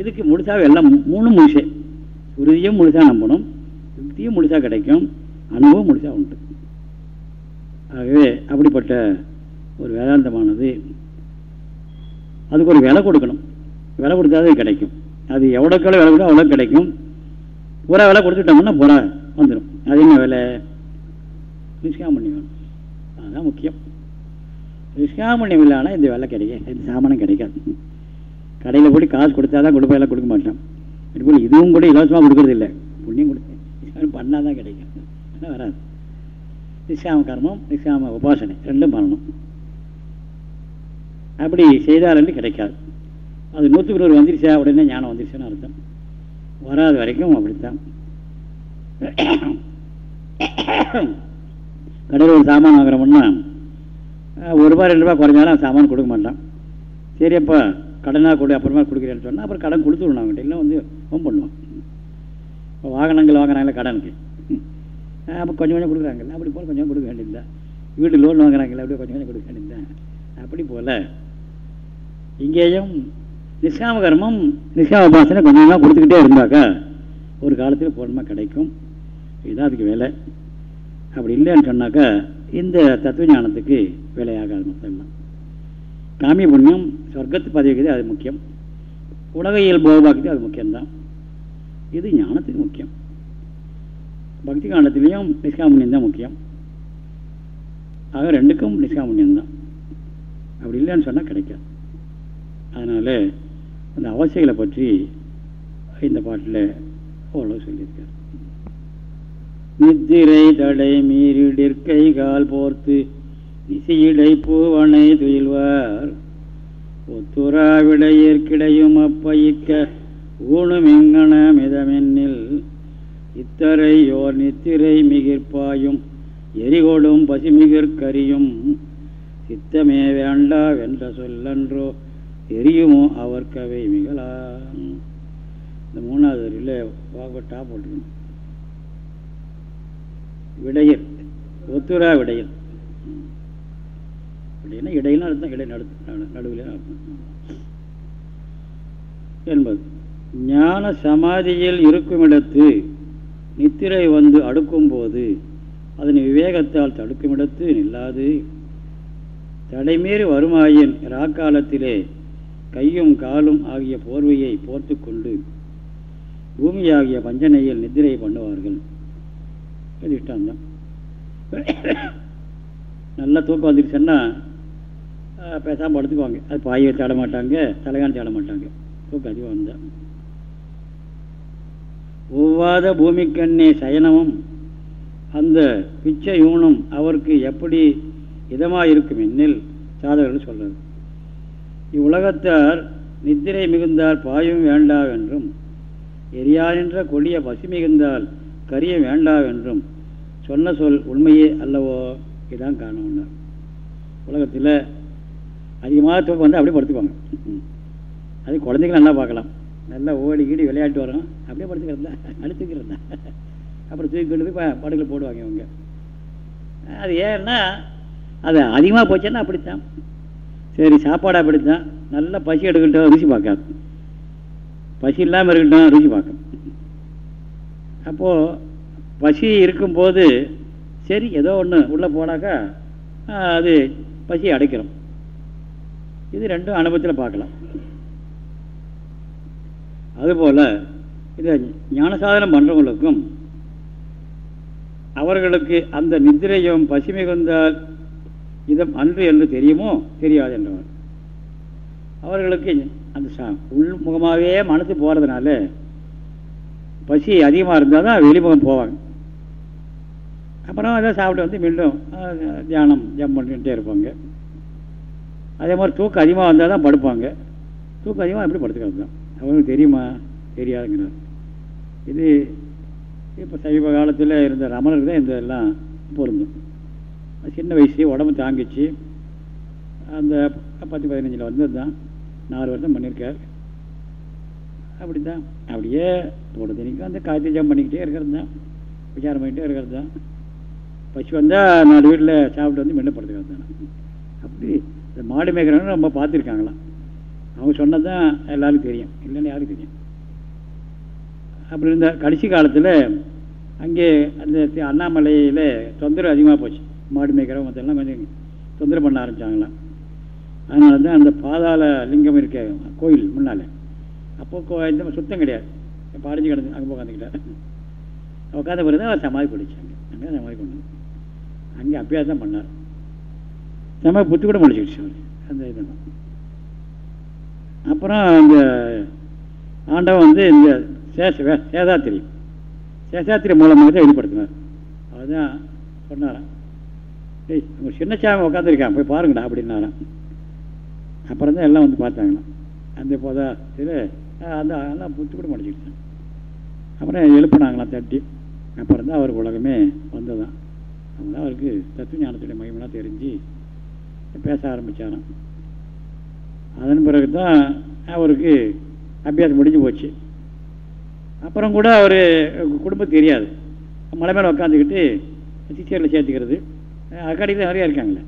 இதுக்கு முழுசாக எல்லாம் மூணும் முழுசே? சுருதியும் முழுசாக நம்பணும் யுக்தியும் முழுசாக கிடைக்கும் அனுபவம் முழுசாக உண்டு. ஆகவே அப்படிப்பட்ட ஒரு வேதாந்தமானது அதுக்கு ஒரு விலை கொடுக்கணும். விலை கொடுத்தா கிடைக்கும். அது எவ்வளோக்கு விலை கொடுத்தா அவ்வளோ கிடைக்கும். புறா விலை கொடுத்துட்டோம்னா புறா வந்துடும் அது என்ன விலை? நிஷ்காமணி வேணும் அதுதான் முக்கியம். நிஷ்காமணியம் இல்லைனா இந்த விலை கிடைக்கும் இந்த சாமானம் கிடைக்காது. கடையில் போய் காசு கொடுத்தா தான் கொடுப்பா எல்லாம் கொடுக்க மாட்டோம் இதுபோல் இதுவும் கூட இலவசமாக கொடுக்கறது இல்லை. புண்ணியம் கொடுத்து பண்ணால் தான் கிடைக்கும். வராது. நிஷ்காம கர்மம் நிஷ்காம உபாசனை ரெண்டும் பண்ணணும். அப்படி செய்தால் கிடைக்காது. அது நூற்றுக்கு நூறு வந்துருச்சா உடனே ஞானம் வந்துருச்சுன்னு அர்த்தம். வராத வரைக்கும் அப்படித்தான். கடையில் ஒரு சாமான் வாங்குறோம்னா ஒரு ரூபாய் ரெண்டு ரூபாய் குறைஞ்சாலும் சாமான் கொடுக்க மாட்டான். சரி அப்போ கடனாக கொடு அப்புறமா கொடுக்குறேன்னு சொன்னால் அப்புறம் கடன் கொடுத்துடணும் அவங்ககிட்ட இல்லை வந்து ஹோம் பண்ணுவான். இப்போ வாகனங்கள் வாங்குறாங்களே கடனுக்கு. அப்போ கொஞ்சம் கொஞ்சம் கொடுக்குறாங்கல்ல. அப்படி போல் கொஞ்சம் கொடுக்க வேண்டியதில்லை. வீட்டு லோன் வாங்குறாங்கல்ல அப்படியே கொஞ்சம் கொஞ்சம் கொடுக்க வேண்டியதுதான் அப்படி போல் இங்கேயும் நிஷ்காம கர்மம் நிஷ்காம உபாசனை கொஞ்சமாக கொடுத்துக்கிட்டே இருந்தாக்கா ஒரு காலத்தில் பூர்ணமாக கிடைக்கும். இதுதான் அதுக்கு வேலை. அப்படி இல்லைன்னு சொன்னாக்கா இந்த தத்துவ ஞானத்துக்கு வேலையாகாது மொத்தம்லாம் காமிய புண்ணியம் சொர்க்கத்து பதவிக்குது அது முக்கியம். உலக இயல்போபாக்குது அது முக்கியம்தான். இது ஞானத்துக்கு முக்கியம். பக்தி காண்டத்திலையும் நிஷ்காமுண்ணியம் தான் முக்கியம். ஆக ரெண்டுக்கும் நிஷ்காமுண்ணியம் தான் அப்படி இல்லைன்னு சொன்னால் கிடைக்காது. அதனால் அந்த அவசியங்களை பற்றி இந்த பாட்டில் ஓரளவு சொல்லியிருக்கார். நித்திரை தடை மீறிடிற்கை கால் போர்த்து நிசையிடை பூவனை துயில்வார். ஒத்துராவிடையிற்கிடையும் அப்பயிக்க ஊணுமெங்கன மிதமென்னில். இத்தரை யோர் நித்திரை மிகிர்ப்பாயும் எரிகொடும் பசிமிகிற்கரியும் சித்தமே வேண்டா வென்ற சொல்லன்றோ எரியுமோ கவை மிகலா இந்த மூணாவது வரியில் டாப் போட்டுக்கணும் விடையில் ஒத்துரா விடையில். அப்படின்னா இடையிலும் அர்த்தம் இடை நடு நடுவில் அர்த்தம்? என்பது ஞான சமாதியில் இருக்குமிடத்து நித்திரை வந்து அடுக்கும்போது அதனை விவேகத்தால் தடுக்குமிடத்து நில்லாது. தடைமீறி வருமாயின் ராக்காலத்திலே கையும் காலும் ஆகிய போர்வையை போர்த்து கொண்டு பூமியாகிய பஞ்சனையில் நித்திரை பண்ணுவார்கள். இது இஷ்டம்தான் நல்லா தூக்கம் வந்துருச்சுன்னா பேசாமல் படுத்துக்குவாங்க. அது பாயை தேட மாட்டாங்க தலைகாணி தேட மாட்டாங்க. தூக்கம் அதிகம் வந்தால் ஒவ்வாத பூமிக்கண்ணே சயனமும் அந்த பிச்சை யூனும் அவருக்கு எப்படி இதமாக இருக்கும் என்னில் சாதகர்கள் சொல்றது. இவ்வுலகத்தார் நித்திரை மிகுந்தால் பாயும் வேண்டாவென்றும் எரியானின்ற கொடிய பசி மிகுந்தால் கரிய வேண்டாவென்றும் சொன்ன சொல் உண்மையே அல்லவோ இதுதான் காரணம் உலகத்தில் அதிகமாக தூக்கம் வந்து அப்படியே படுத்துக்குவாங்க. அது குழந்தைகள் நல்லா பார்க்கலாம். நல்லா ஓடி கீடி விளையாட்டு வரோம். அப்படியே படுத்துக்கிறதா தான் அப்புறம் தூக்கி கொண்டு போய் படுக்கல போடுவாங்க இவங்க. அது ஏன்னா அது அதிகமாக போச்சுன்னா அப்படித்தான். சரி சாப்பாடு அப்படித்தான். நல்லா பசி எடுக்கட்டும் ருசி பார்க்காது பசி இல்லாமல் இருக்கட்டும் ருசி பார்க்கும் அப்போது பசி இருக்கும்போது சரி ஏதோ ஒன்று உள்ளே போனாக்கா அது பசியை அடைக்கிறோம். இது ரெண்டும் அனுபவத்தில் பார்க்கலாம். அதுபோல் இந்த ஞான சாதனம் பண்ணுறவங்களுக்கும் அவர்களுக்கு அந்த நித்திரையும் பசுமை வந்தால் இதம் அன்று என்று தெரியுமோ தெரியாது என்றவர். அவர்களுக்கு அந்த உள்முகமாகவே மனசு போகிறதுனால பசி அதிகமாக இருந்தால் தான் வெளிமுகம் போவாங்க. அப்புறம் அதை சாப்பிட்டு வந்து மீண்டும் தியானம் ஜம் பண்ணிகிட்டே இருப்பாங்க. அதே மாதிரி தூக்கம் அதிகமாக வந்தால் தான் படுப்பாங்க. தூக்கம் அதிகமாக எப்படி படுத்துக்கிறது தான்? அவங்களுக்கு தெரியுமா? தெரியாதுங்கிறார் இது இப்போ சமீப காலத்தில் இருந்த ரமணருக்கு தான் இந்த எல்லாம் பொருந்தும் சின்ன வயசு உடம்பு தாங்கிச்சு. அந்த பத்து பதினஞ்சில் வந்தது தான். நாலு வருஷம் பண்ணியிருக்கார். அப்படி தான் அப்படியே பொழுதுனிக்கும் அந்த காய்ச்சி ஜம் பண்ணிக்கிட்டே இருக்கிறது தான். விசாரம் பண்ணிகிட்டே இருக்கிறது தான். பசி வந்தால் நாலு வீட்டில் சாப்பிட்டு வந்து மெல்ல படுத்துக்கிறது தானே அப்படி இந்த மாடு மேய்க்கிறவங்க ரொம்ப பார்த்துருக்காங்களாம். அவங்க சொன்னது தான் எல்லாருக்கும் தெரியும். இல்லைன்னு யாருக்கும் தெரியும். அப்படி இருந்த கடைசி காலத்தில் அங்கே அந்த அண்ணாமலையில் தொந்தரவு அதிகமாக போச்சு. மாடு மேய்க்கிறவங்க மற்றெல்லாம் கொஞ்சம் தொந்தரவு பண்ண ஆரம்பித்தாங்களாம் அதனால தான் அந்த பாதாள லிங்கம் இருக்க கோயில் முன்னால். அப்போ கோ இந்த சுத்தம் கிடையாது. இப்போ கிடந்து அங்கே உட்காந்துக்கிட்டார் உட்காந்த பிறகு தான் சமாதி பிடிச்சாங்க அங்கே சமாதி கொண்டு அங்கே அப்பயாவது தான் பண்ணார். நம்ம புத்தி கூட முடிச்சுக்கிடுச்சு அவர். அந்த இதெல்லாம் அப்புறம் அந்த ஆண்டவன் வந்து இந்த சேஷ சேதாத்திரி சேஷாத்திரி மூலமாக தான் வெளிப்படுத்தினார். அதுதான் சொன்னாராம். டேய் உங்கள் சின்ன சாமி உட்காந்துருக்கான் போய் பாருங்கடா அப்படின்னாராம். அப்புறம் தான் எல்லாம் வந்து பார்த்தாங்களாம். அந்த போதா சரி அந்த எல்லாம் புத்தி கூட முடிச்சுக்கிட்டேன் அப்புறம் எழுப்பினாங்களாம் தட்டி. அப்புறம் தான் அவர் உலகமே வந்ததான் அவங்க அவருக்கு தத்துவ ஞானத்துடைய மகிமெல்லாம் தெரிஞ்சு பேச ஆரம்பித்தாராம் அதன் பிறகு தான் அவருக்கு அபியாசம் முடிஞ்சு போச்சு. அப்புறம் கூட அவர் குடும்பம் தெரியாது. மலை மேலே உட்காந்துக்கிட்டு சிச்சியரில் சேர்த்துக்கிறது. அக்காடியில் நிறையா இருக்காங்களே.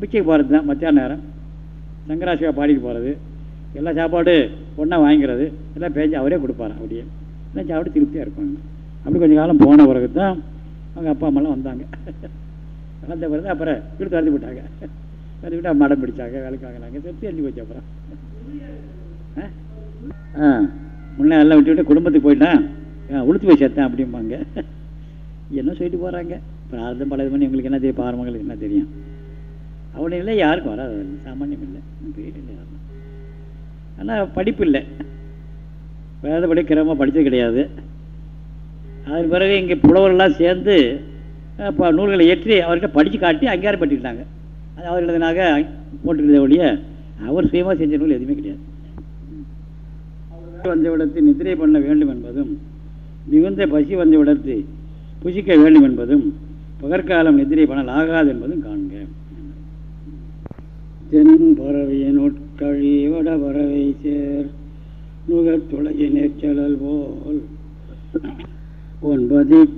பிச்சைக்கு போகிறது தான் மத்தியான நேரம். சங்கராசிவா பாடிட்டு போகிறது எல்லா சாப்பாடு ஒன்றா வாங்கிக்கிறது. எல்லாம் பேஞ்சு அவரே கொடுப்பாராம் அப்படியே. எல்லாம் சாப்பிட்டு திருப்தியாக இருப்பாங்க. அப்படி கொஞ்சம் காலம் போன பிறகு தான் அவங்க அப்பா அம்மாலாம் வந்தாங்க. வந்த பிறகு அப்புறம் வீடு திறந்து விட்டாங்க திறந்து விட்டு மடம் பிடிச்சாங்க வேலைக்கு வாங்கினாங்க. திருப்பி எழுதி போச்சு அப்புறம். ஆ? முன்னே எல்லாம் விட்டு விட்டு குடும்பத்துக்கு போயிட்டான். உளுத்து போய் சேர்த்தேன் அப்படிம்பாங்க. என்ன சொல்லிட்டு போகிறாங்க பிரார்த்தம் பழகு பண்ணி எங்களுக்கு என்ன தெரியும்? பாரமங்களுக்கு என்ன தெரியும்? அவனு இல்லை யாருக்கும் வராது. சாமானியம் இல்லை. போயிட்டு இல்லை யாரும் ஆனால் படிப்பு இல்லை. வேதப்படி கிரமமாக படித்தது கிடையாது. அதன் பிறகு இங்கே புலவர்கள்லாம் சேர்ந்து இப்போ நூல்களை ஏற்றி அவர்கிட்ட படித்து காட்டி அங்கீகாரம் பண்ணிக்கிட்டாங்க அது அவர் எழுதினாக போட்டுக்கிறத ஒழிய அவர் சுயமாக செஞ்ச நூல் எதுவுமே கிடையாது. வந்த விடத்து நித்திரை பண்ண வேண்டும் என்பதும் மிகுந்த பசி வந்த விடத்து புசிக்க வேண்டும் என்பதும் பகற்காலம் நிதிரை பண்ணல் ஆகாது என்பதும் காண்க. தென் பறவையின் உட்கழி வட பறவை சேர் நுகத்துலகி நெச்சலல் போல். ஒன்பது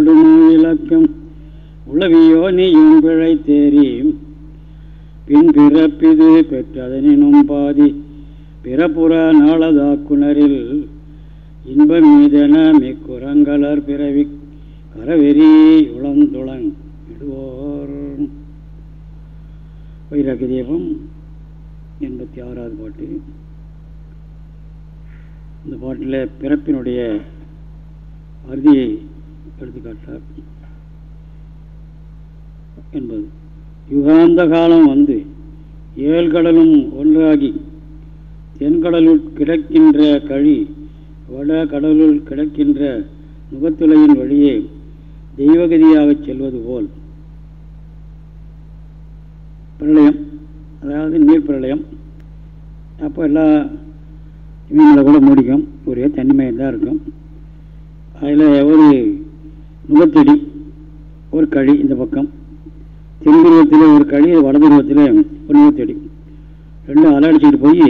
நோய் இலக்கம் உளவியோ நீயும் பிழை தேறியும் பின் பிறப்பிது பெற்றதனினும் பாதி. பிறப்புற நாளதாக்குனரில் இன்பமீதன மிக்குரங்கலர் பிறவி. கரவெறி உளந்துளங் இடுவோர். வைராகி தீபம் எண்பத்தி ஆறாவது பாட்டு. இந்த பாட்டில் பிறப்பினுடைய அறுதியை எடுத்துக்காட்டார். என்பது. யுகாந்த காலம் வந்து ஏழ்கடலும் ஒன்றாகி தென்கடலுள் கிடக்கின்ற கழி வட கடலுள் கிடக்கின்ற முகத்துளையின் வழியே தெய்வகதியாக செல்வது போல். பிரளயம். அதாவது நீர் பிரளயம். அப்போ எல்லா மீன்களை கூட மூடிக்கும். ஒரே தனிமையாக தான் இருக்கும். அதில் ஒரு முகத்தடி ஒரு கழி இந்த பக்கம். தென்துருவத்தில் ஒரு கழி வடதுருவத்தில் ஒரு முகத்தடி ரெண்டும் அலடிச்சிட்டு போய்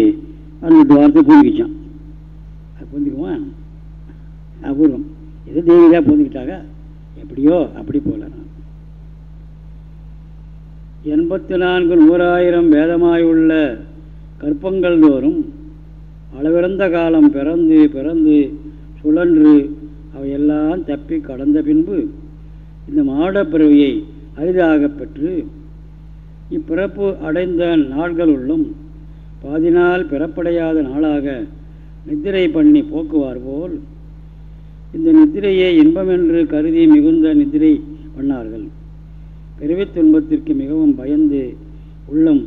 அந்த துவாரத்தை பூந்திக்கிச்சான் அது பூந்திக்குமா அபூர்வம். எது தெய்வீகாக பூந்திக்கிட்டாங்க எப்படியோ அப்படி போல. எண்பத்தி நான்கு நூறாயிரம் வேதமாயுள்ள கற்பங்கள் தோறும் அளவிறந்த காலம் பிறந்து பிறந்து சுழன்று அவையெல்லாம் தப்பி கடந்த பின்பு இந்த மாடப்பிறவியை அரிதாக பெற்று இப்பிறப்பு அடைந்த நாள்களுள்ளும் பாதினால் பிறப்படையாத நாளாக நித்திரை பண்ணி போக்குவார் போல் இந்த நித்திரையை இன்பமென்று கருதி மிகுந்த நித்திரை பண்ணார்கள். பிறவி துன்பத்திற்கு மிகவும் பயந்து உள்ளம்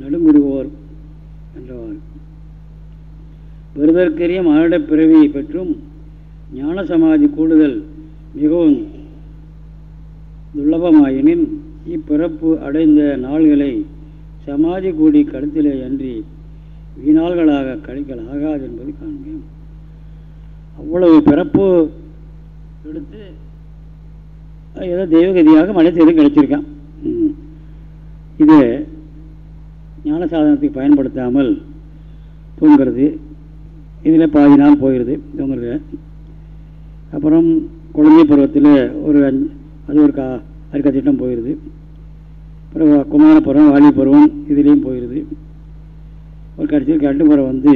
நடுங்குடுவோர் என்றவார். பெறுதற்கரிய மானிடப் பிறவியை பெற்றும் ஞான சமாதி கூடுதல் மிகவும் துர்லபமாயினின் இப்பிறப்பு அடைந்த நாள்களை சமாதி கூடி கருத்திலே அன்றி வீணாள்களாக கழிக்கல் ஆகாது என்பதை காண்பேன். அவ்வளவு பிறப்பு எடுத்து ஏதோ தெய்வகதியாக மனிதர்களும் கிடைச்சிருக்கான் இது ஞான சாதனத்துக்கு பயன்படுத்தாமல் தூங்குறது. இதில் பாதி நாள் போயிடுது தூங்குறது. அப்புறம் குழந்தை பருவத்தில் ஒரு அஞ்சு அது ஒரு கா அறுக்க திட்டம் போயிடுது அப்புறம் குமார பருவம் வாலி பருவம் இதுலேயும் போயிடுது ஒரு கடைசியில் கட்டு பருவம் வந்து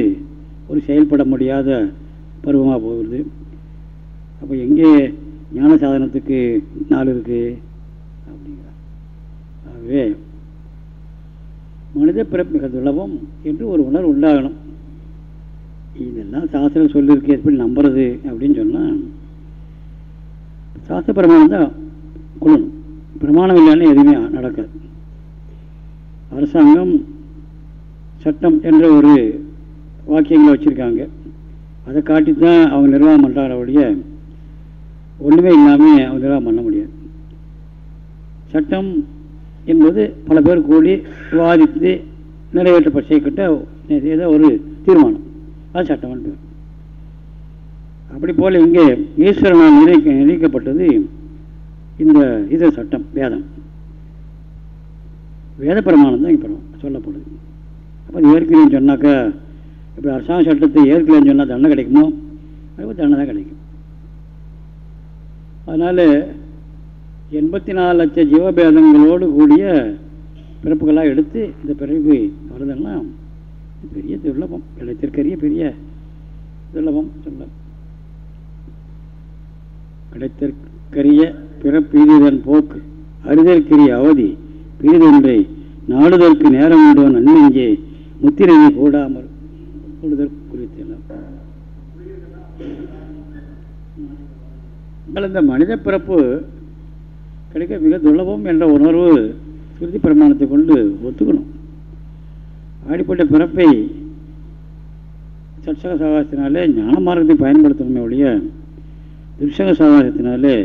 ஒரு செயல்பட முடியாத பருவமாக போகிறது அப்போ எங்கே ஞான சாதனத்துக்கு நாள் இருக்குது அப்படிங்கிறார். ஆகவே மனித பிறப்பு மிக துலபம் என்று ஒரு உணர்வு உண்டாகணும். இதெல்லாம் சாஸ்திரம் சொல்லியிருக்கு எப்படி நம்புறது அப்படின்னு சொன்னால் சாஸ்திர பிரமாணம் தான் கொள்ளணும் பிரமாணம் இல்லைன்னு எதுவுமே நடக்காது. அரசாங்கம் சட்டம் என்ற ஒரு வாக்கியங்களை வச்சுருக்காங்க. அதை காட்டி தான் அவங்க நிர்வாகம் பண்ணுறாங்களுடைய ஒன்றுமே இல்லாமல் அவங்க நிர்வாகம் பண்ண முடியாது. சட்டம் என்பது பல பேர் கூடி விவாதித்து நிறைவேற்ற செய்யக்கிட்ட ஏதோ ஒரு தீர்மானம். அது சட்டம்னு பேர். அப்படி போல் இங்கே ஈஸ்வரனால் நிர்ணயிக்க நிர்ணயிக்கப்பட்டது இந்த இது சட்டம் வேதம். வேத பிரமாணம் தான் இப்போ சொல்லப்படுது. அப்போ அது ஏற்கனவே சொன்னாக்கா இப்போ அரசாங்க சட்டத்தை ஏற்கனவே சொன்னால் தண்டனை கிடைக்குமோ? அதுக்கு தண்டனை தான் கிடைக்கும். அதனால் எண்பத்தி நாலு லட்சம் ஜீவபேதங்களோடு கூடிய பிறப்புகளாக எடுத்து இந்த பிறகு வருதெல்லாம் பெரிய துர்லபம். கிடைத்திருக்கரிய பெரிய துர்லபம் சொல்லலாம் அடைத்தற்கரிய பிறப்பீதிதன் போக்கு அறிதற்கரிய அவதி பீதொன்றை நாடுதற்கு நேரம் உண்டோ நன்னெஞ்சே முத்திரையை கூடாமல் கூடுதல் குறித்தெல்லாம். இந்த மனித பிறப்பு கிடைக்க மிக துர்லபம் என்ற உணர்வு சுருதி பிரமாணத்தை கொண்டு ஒத்துக்கணும். அப்படிப்பட்ட பிறப்பை சட்சக சகாசத்தினாலே ஞான மார்க்கத்தை பயன்படுத்தணுமே ஒழிய துர்சக சகாசத்தினாலே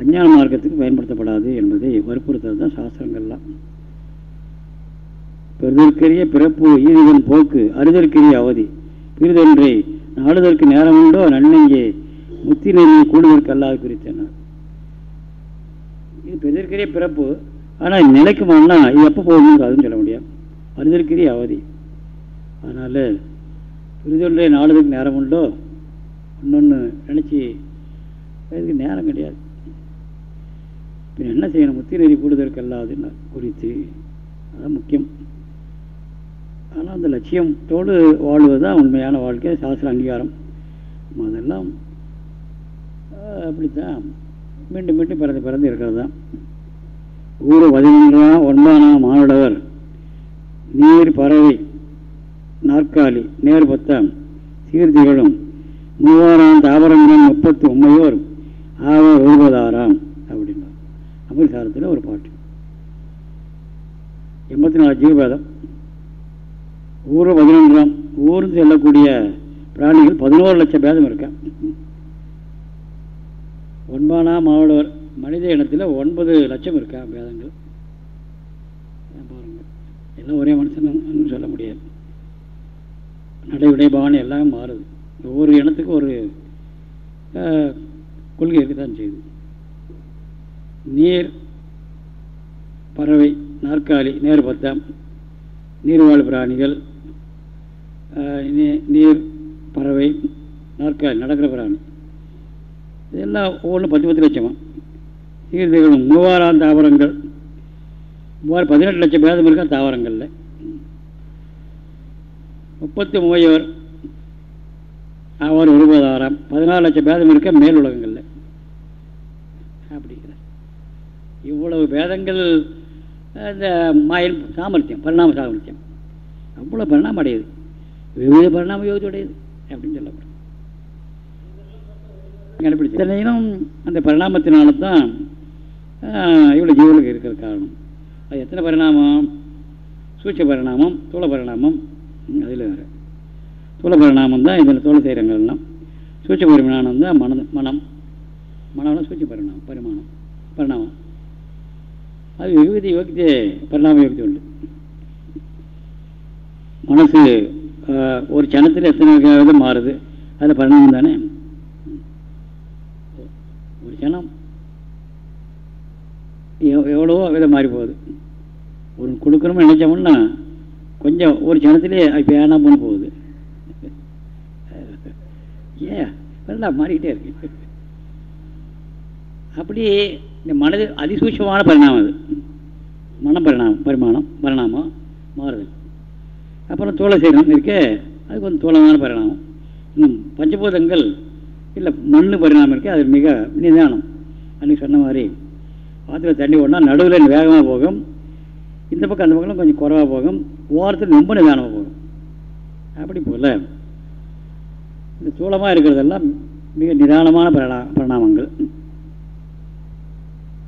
அஞ்ஞான மார்க்கத்துக்கு பயன்படுத்தப்படாது என்பதை வற்புறுத்துறது தான் சாஸ்திரங்கள்லாம். பெறுதற்கரிய பிறப்பு ஈதிதன் போக்கு அறுதற்கரிய அவதி. பிரிதொன்றை நாடுதற்கு நேரம் உண்டோ நன்னெங்கே முத்தி நெறியை கூடுதற்கு அல்லாது குறித்தனர். இது பெறுதற்கரிய பிறப்பு. ஆனால் நிலைக்குமானா இது எப்போ போகணுங்கிறது அதுவும் சொல்ல முடியாது. அறுதற்கரிய அவதி. அதனால் பிரிதொன்றை நாடுதற்கு நேரம் உண்டோ இன்னொன்று நினச்சி அதுக்கு நேரம் கிடையாது. இப்போ என்ன செய்யணும்? முத்தி நெறி கூடுதற்கு அல்லாதுன்னு குறித்து அதான் முக்கியம். ஆனால் அந்த லட்சியத்தோடு வாழ்வது தான் உண்மையான வாழ்க்கை சாஸ்திர அங்கீகாரம். அதெல்லாம் அப்படித்தான். மீண்டும் மீண்டும் பிறந்து பிறந்து இருக்கிறது தான் ஊர் பதினொன்றாம் ஒன்பதாம் மானுடவர். நீர் பறவை நாற்காலி நேர் பத்தாம் சீர்திகளும் மூவாயிரம் தாவரங்கள் முப்பத்து உண்மையோர் ஆவ எழுபதாறாம் அப்படின்னா அமிர்சாரத்தில் ஒரு பாட்டு. எண்பத்தி நாலு ஜீவபேதம் ஊர் பதினொன்றாம் ஊர்ந்து செல்லக்கூடிய பிராணிகள் பதினோரு லட்சம் பேதம் இருக்கேன் ஒன்பதாம் மாவட்டவர் மனித இனத்தில் ஒன்பது லட்சம் இருக்கா பேதங்கள். பாருங்கள் எல்லாம் ஒரே மனுஷன் சொல்ல முடியாது. நடை உடைபான எல்லாம் மாறுது. ஒவ்வொரு இனத்துக்கும் ஒரு கொள்கை இருக்கத்தான் செய்யுது. நீர் பறவை நாற்காலி நேர் பத்தம் நீர்வாழ் பிராணிகள் நீர் பறவை நாற்காலி நடக்கிற பிராணி. இதெல்லாம் ஒவ்வொன்றும் பத்து பத்து லட்சமா? சீர்திகளும் மூவாயிரம் தாவரங்கள். மூவாயிரம் பதினெட்டு லட்சம் பேதம் இருக்கா? தாவரங்களில். முப்பத்தி மூவையோர் அவர் ஒருபதாயிரம் பதினாலு லட்சம் பேதம் இருக்க மேல் உலகங்களில். அப்படிங்கிற இவ்வளவு பேதங்கள் இந்த மாயின் சாமர்த்தியம் பரிணாம சாமர்த்தியம். அவ்வளோ பரிணாமம் அடையுது. விவித பரிணாம யோகத்தை அடையுது அப்படின்னு சொல்லப்படும். கண்டுபிடிச்சு. இத்தனையும் அந்த பரிணாமத்தினால தான் இவ்வளோ ஜீவனுக்கு இருக்கிற காரணம். அது எத்தனை பரிணாமம்? சூட்ச பரிணாமம் தூள பரிணாமம் அதில் வேறு. சூழ பரிணாமம் தான் இதில் செய்கிறங்கள் எல்லாம். சூட்ச பரிமாணம் தான் மன மனம். மனம் சூட்ச பரிணாமம் பரிமாணம் பரிணாமம். அது விபூதி யோகித்து பரிணாம யோகித்து உண்டு. மனசு ஒரு சனத்தில் எத்தனை விதம் மாறுது அதில் பரிணாமம் தானே? ஒரு சனம் எவ்வளவோ விதம் மாறி போகுது. ஒரு கொடுக்கணும்னு நினைச்சோம்னா கொஞ்சம் ஒரு சனத்திலே இப்போ ஏன்னா போன போகுது. ஏன்? எல்லாம் மாறிக்கிட்டே இருக்கு. அப்படி இந்த மனது அதிசூட்சமான பரிணாமம் அது. மன பரிணாமம் பரிமாணம் பரிணாமம் மாறுதல் அப்புறம் தோலை செய்யணும் இருக்கே அது கொஞ்சம் தோளமான பரிணாமம். இன்னும் பஞ்சபூதங்கள் இல்லை மண் பரிணாமம் இருக்கே அது மிக நிதானம். அன்னைக்கு சொன்ன மாதிரி ஆற்றுல தண்ணி ஓடினா நடுவில் வேகமாக போகும். இந்த பக்கம் அந்த பக்கம் கொஞ்சம் குறைவாக போகும். ஓரத்தில் ரொம்ப நிதானமாக போகும். அப்படி போகல இந்த சூலமாக இருக்கிறதெல்லாம் மிக நிதானமான பரிணா பரிணாமங்கள்.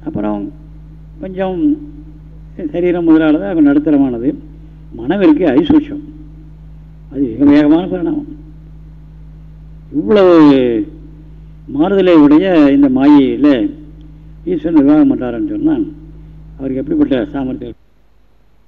அப்புறம் கொஞ்சம் சரீரம் முதலானது கொஞ்சம் நடுத்தரமானது. மனவிற்கு ஐசூட்சம் அது மிக வேகமான பரிணாமம். இவ்வளவு மாறுதலை உடைய இந்த மாயையில் ஈஸ்வரன் நிர்வாகம் பண்ணுறாருன்னு சொன்னால் அவருக்கு எப்படிப்பட்ட சாமர்த்தியம்?